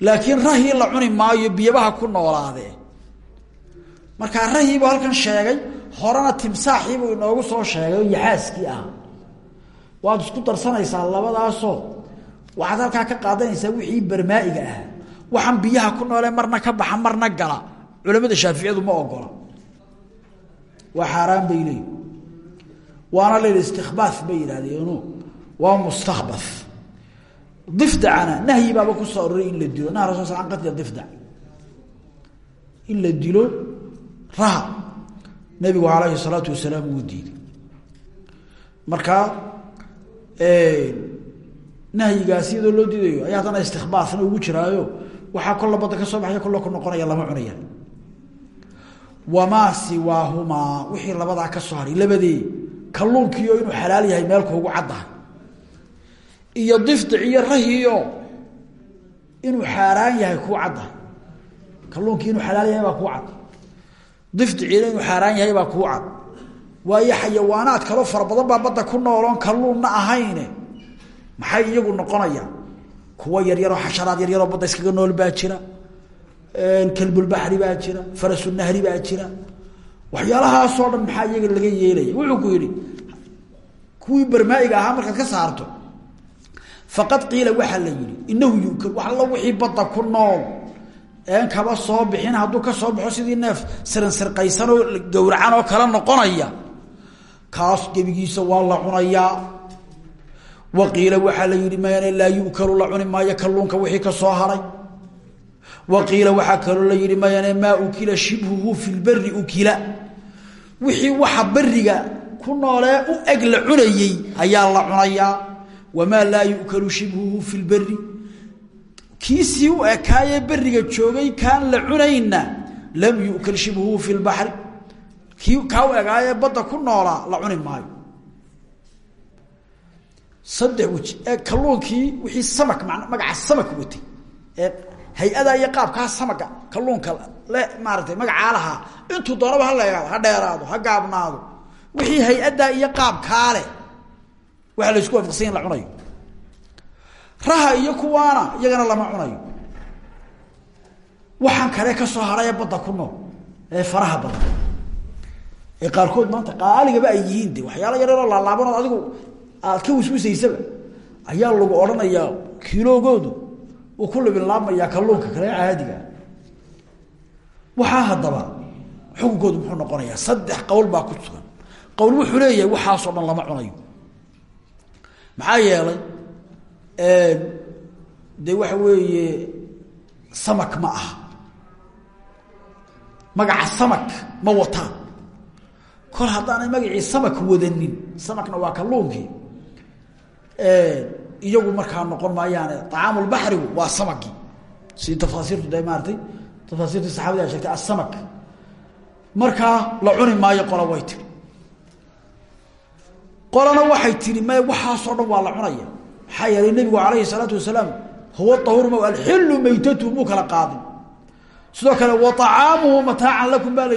laakiin rahii la cuni maayo biyabaha ku noolaadee markaa rahiibuu halkan sheegay horena timsaaxiibuu inoogu soo sheegay oo yaxaaskii ah. Waad isku darsanaysaa labadaasoo. Waxaad halkaa ka qaadanaysaa wixii barmaa'iga ah waxaan biyaha ku noolee marna ka baxa marna gala. Culamada shaaficiyadu ma ogola waa xaaraan bay leeyihi waana la yidhi istikbaaf bay yidhahdeeno waa difdacana nahyi baaba ku soo aroray in la dilo. Naha rasul sl an qatli difdac in la dilo raha. Nabigu alayhi salaatu wasalaam wuu diiday. Markaa nahyigaasi iyadoo loo diidayo ayaa haddana istikbaafna ugu jiraayo waxaa kolla badda ka soo baxaya kolla ku noqonaya lama cunaya wamaa siwaahumaa wixii labadaa ka soo haray. Labadee kalluunkiio inuu xalaal yahay meel kuugu caddahay iyo difdic iyo rahiyo inuu xaaraan yahay kuu caddahay kalluunkii inuu xalaal yahay baa kuu cad difdiciina inuu xaaraan yahay baa kuu cad waayo xayawaanaad kaloo fara badan baa badda ku nooloon kalluunna ahayne maxay iyagu noqonayaan kuwa yaryaroo xasharaad yaryaroo badda iskaga nool baa jira. Kalbulbaxri baa jira farasunahri baa jira. Waxyaalahaasoo dhan maxaa iyaga laga yeelaya? Wuxuu ku yidhi kuwii barmaa'iga ahaa markaad ka saarto faqad qiila waxaa la yihi inahu yukal wax alla wixii badda ku nool. Een kaba soo bixin hadduu ka soo baxo sidii neef sirinsirqaysanoo gowracan oo kale noqonaya. Kaas gebigiisa waa la cunayaa waqiila waxaa la yihi mayane laa yukalu la cuni maayo kalluunka wixii ka soo haray. Waqiila waxaa kaloo la yihi mayane maa ukila shibhuhu fi lberi ukila. Wixii waxa beriga ku noolee u eg la cunayey ayaa la cunayaa wamaa laa yukalu shibhuhu fi lberi kiisii u ekaayee beriga joogay kaan la cunayna lam yukal shibhuhu fi lbaxri kii kaa u badda ku noolaa la cuni maayo saddex weji ee kalluunkii wixii samak man magaca samak watay. Ee hay'adaa iyo qaabkaa samaga kalluunka le maaratay magacaa lahaa intuu doonaba ha leegaado ha dheeraado ha gaabnaado. Wixii hay'addaa iyo qaabkaa leh waxaa la isku waafaqsanya in la cunayo. Raha iyo kuwaana iyagana lama cunayo. Waxaan kale ka soo haray badda ku nool ee faraha badan ee qaarkood maanta qaaligaba ay yihiin de waxyaala yaryaroo laalaabanood adigu aad ka wiswisaysaba ayaa lagu odhanayaa kiilogoodu uu ku libinlaabmayaa kalluunka kale caadiga waxaa haddaba xukunkoodu muxuu noqonayaa saddex qowl baa ku sugan. Qowl wuxuu leeyahay waxaasoo dhan lama cunayo. Maxaa yeelay de waxa weeye samak ma aha. Magaca samak ma wataan. Kol haddaanay magacii samak wadanin samakna waa kalluunkii iyagu markaa noqon maayaane acaamulbaxrigu waa samagii si tafaasiirtu de maaratay tafaasiirtii saxabadi a sheegtay asamak markaa la cuni maayo qola way qolana waxay tihi may waxaasoo dhan waa la cunaya. Maxaa yeelay nebigu calayhi salaatu huwa ahuur ma alxilu maytatu muu kala qaadin sidoo kale waacaamuhu mataacan lakum baa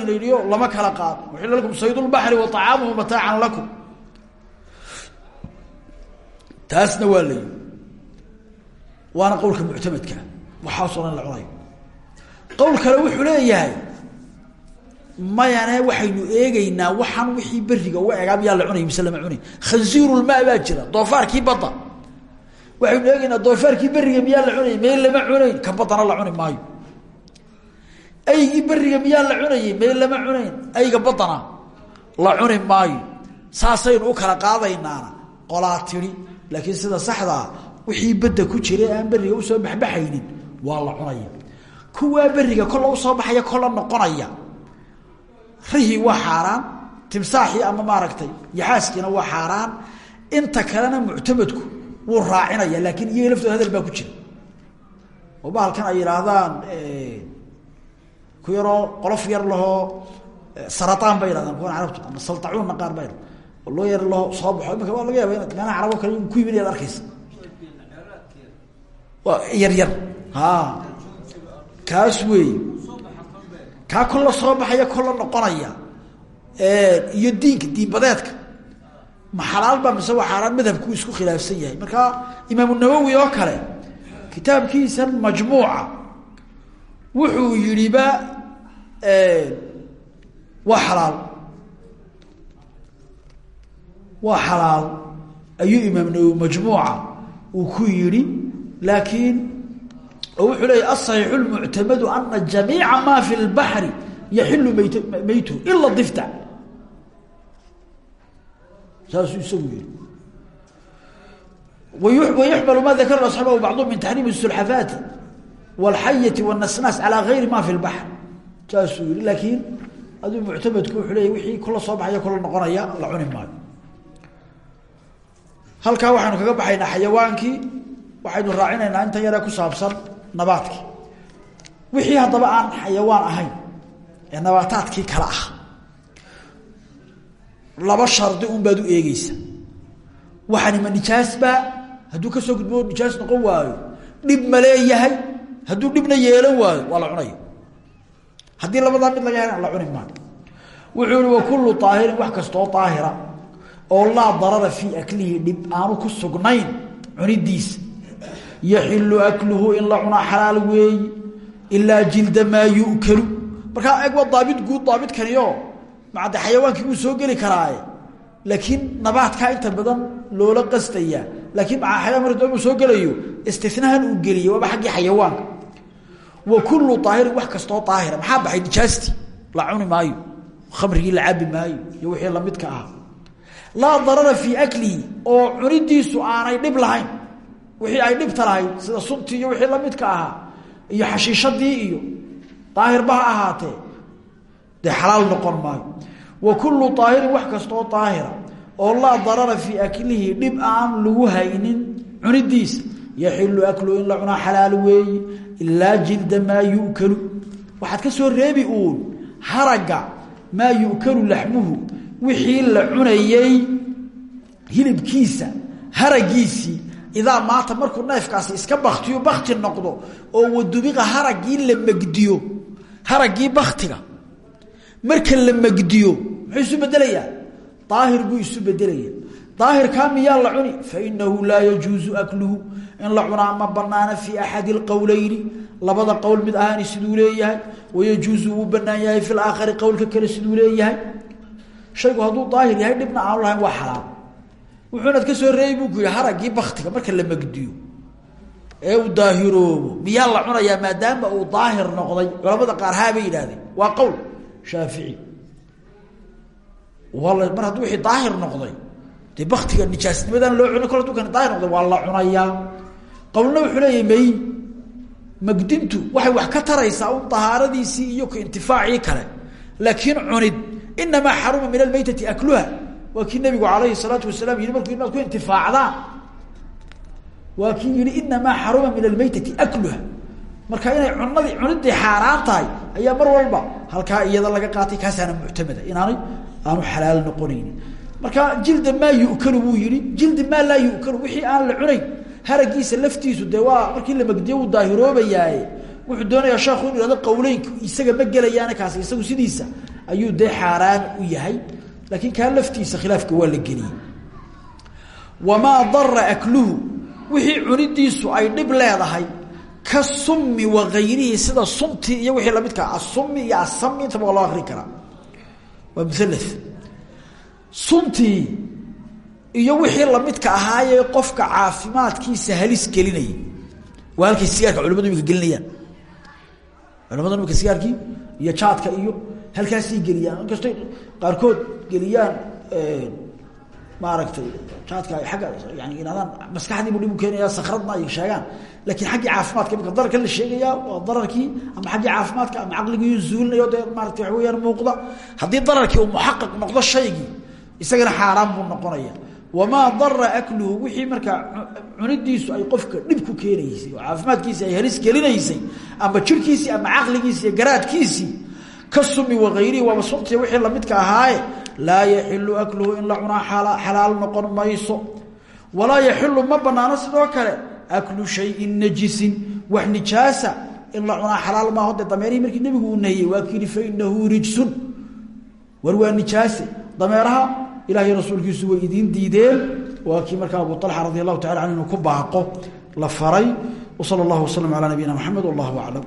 lama kala qaado uxila lakum saydulbaxri waacaamuhu mataacan lakum taasna waa la waana qowlka muctamadka. Waxaasoo dhan la cunayo. Qowl kale wuxuu leeyahay mayane waxaynu eegeynaa waxaan wixii beriga uga egaa miyaa la cunay mise lama cunay khansiirulmaa baa jira doofaarkii badda. Waxaynu eegeynaa doofaarkii beriga miyaa la cunayy mee lama cunayn. Ka baddana la cuni maayo. Aygii beriga miyaa la cunayey mee lama cunayn. Ayga baddana la cuni maayo. Saasaynu u kala qaadaynaana. Qolaa laakiin sida saxdaa wixii badda ku jira aan beriga u soo baxbaxaynin waa la cunaya. Kuwaa beriga kolla u soo baxaya kolla noqonaya. Rihii waa xaaraan timsaaxii ama maaragtay yaxaaskiina waa xaaraan. Inta kalena muctamadku wuu raacinaya laakiin iyaga laftooda hadal baa ku jira. Oo bahalkan ay yidhaahdaan ku yaroo qolof yar lahoo sarataan bay yidhahdaan kuwan carabtu ama saltacuunna qaar ba oo loo soo baxo imika waa laga yaaba inaad meelaha carabo kale ku yimid ad arkaysa waa yar yar. Ha kaas weey. Kaa kolla soo baxaya kolla noqonaya. Iyo diinka diinbadeedka ma xalaal baa mise waa xaaraan madhabku isku khilaafsan yahay. Marka imaamu nawowi oo kale kitaabkiisan majmuuca wuxuu yidhiba waa xalaal waa xalaal ayuu imaam nawowi majmuuca uu ku yidhi laakiin oo wuxuu leeya aلصaxiix اlmuctamadu ana jamiica ma fi اlbaxri yaxilu mayt maytu ila difta saasuu isagu yihi wayuxmalu ma dakara asxaabahu bacdu min taxriim الsulxafaati wاlxayati wالnasnaas calى gayri ma fi اlbaxr saasuu yihi laakiin aduu muctamadku wuxuu leeya wixii kula soo baxaya kula noqonaya la cuni maayo halkaa waxaynu kaga baxaynaa xayawaankii waxaynu raacinaynaa intan yaree ku saabsan nabaadkii. Wixii haddaba aan xayawaan ahayn ee nabaataadkii kale ah. Laba shardi un baad u eegeysa waxani ma nijaasbaa hadduu ka soo gudbo nijaas noqon waayo. Dhib ma leeyahay hadduu yeelan waayo waa la cunaya haddii labadaa mid laga hela la cuni maayo wuxuu wa kullu aahirin wax kastoo aahira oo laa darara fii aklihi dhib aanu ku sugnayn cunidiisa yaxilu akluhu in la cunaa xalaal weeyi ilaa jilda maa yu'kalu. Markaa eg waa daabit guud daabitkanio macade xayawaankii soo geli karaaye. Laakiin nabaadkaa inta badan loola qastaya. Laakiin xayawan mar doomu soo gelayo istinahan uu geliye waaba xaggii xayawaanka. Wa kullu aahirin wax kastoo aahira maxaa baxay? Nijaastii la cuni maayo. Khamrigii la cabi maayo. Iyo wixii lamidka ahaa laa darara fii aklihi oo cunidiisu aanay dhib lahayn. Wixii ay dhibta lahayd sida suntii iyo wixii lamidka ahaa iyo xashiishadii iyo daahirba ha ahaatee dee xalaal noqon maayo. Wa kullu aahirin wax kastaoo aahira oo laa darara fii aklihi dhib aan lagu haynin cunidiisa yaxilu aklu in la cunaa xalaal weeyi ilaa jilda maa yukalu. Waxaad ka soo reebi uun haragga maa yukalu laxmuhu wixii la cunayey hilibkiisa haragiisii idaa maata markuu neefkaasi iska baktiyo bakti noqdo oo wadubiqa haraggii la megdiyo haraggii baktiga marka la megdiyo muxuu isu bedelayaa daahir buu isu bedelaya daahirkaa miyaa la cuni? Fainahu laa yajuusu akluhu. In la cunaa ma banaana fii axadi اlqowleyni labada qowl mid ahaani siduu leeyahay. Wayajuusu wuu banaan yahay fi laakhari qowlka kale siduu leeyahay shaygu hadduu daahir yahay dhibna aanu lahayn waa xalaal wuxuunaad ka soo reebi buu ku yihi haraggii marka la megdiyo ee uu daahiroobo miyaa la cunayaa maadaama uu daahir noqday? Culamada qaar haabay yidhaahdeen. Waa qowl shaafici. Mar hadduu wixii daahir noqday dee baktiga nijaasnimadan loo cunay kol haduu daahir noqday waa la cunayaa qowlna wuxuu leeyahy may magdintu waxay wax ka taraysaa un tahaaradiisii iyo ku intifaacii kale laakiin cunid inamaa xaruma min almaytati akluha waa kii nabigu alayhi salaatu wasalaam yihi markuu inaad ku intifaacdaan waa kii yihi inamaa xaruma min almaytati akluha marka inay cunadii cunidii xaaraan tahay ayaa mar walba halkaa iyada laga qaatay kaasaana muctamada inaanay aanu xalaal noqonayni marka jilda maa yukalu buu yihi jildi maa laa yukalu wixii aan la cunayn haragiisa laftiisu dee waa markii la magdiyo uu daahiroobayaaye wuxuu doonayaa sheekhu inu ihahdo qawleynku isaga sidiisa ayuu dee xaaraan u yahay laakiin kaa laftiisa khilaafka waa la geliyey. Wamaa dara akluhu wixii cunidiisu ay dhib leedahay ka sumi wakayrihi sida suntii iyo wixii lamidkaa asumi iyo asami intaba waa loo akrin karaa. Waa suntii iyo wixii lamidka ahaayee qofka caafimaadkiisa halis gelinayay. Waa sigaarka culimadu imika gelinayaan. Culamadu imika sigaarkii iyo jaadka iyo halkaasay geliyaan. Inkastay qaarkood geliyaan maaragtay jaadka ay agga yani inaadaan maskaxdiibu dhib u keenaya sakradna ay sheegaan. Laakiin xaggii caafimaadka imika dararka la sheegayaa waa dararkii ama xaggii caafimaadka ama caqligii zuulinayo dee maarata waxa weyaan muuqda. Haddii dararkii uu muxaqaq noqdo shaygii isagana xaaraan buu noqonaya wamaa dara akluhu wixii markaa cunidiisu ay qofka dhib ku keenaysay oo caafimaadkiisii ay halis gelinaysay ama jirkiisii ama caqligiisii iyo garaadkiisii ka sumi wakayrihi waaba suntiya wixii lamidka ahaaye laa yaxilu akluhu in la cunaa xalaal noqon mayso. Walaa yaxilu ma banaano sidoo kale aklu shayin najisin wax nijaasa in la cunaa xalaal maaho dee dameerihii markii nebigu uu nahiyey waa yihi fainahu rijsun. War waa nijaase. Dameeraha ilahiy rasuulkiisu way idiin diideen. Waa kii markaa abu alxa radi allahu tacala anhu inuu ku baaqo la faray. Wsala allahu waslm calaa nabiyina maxamed wallahu aclam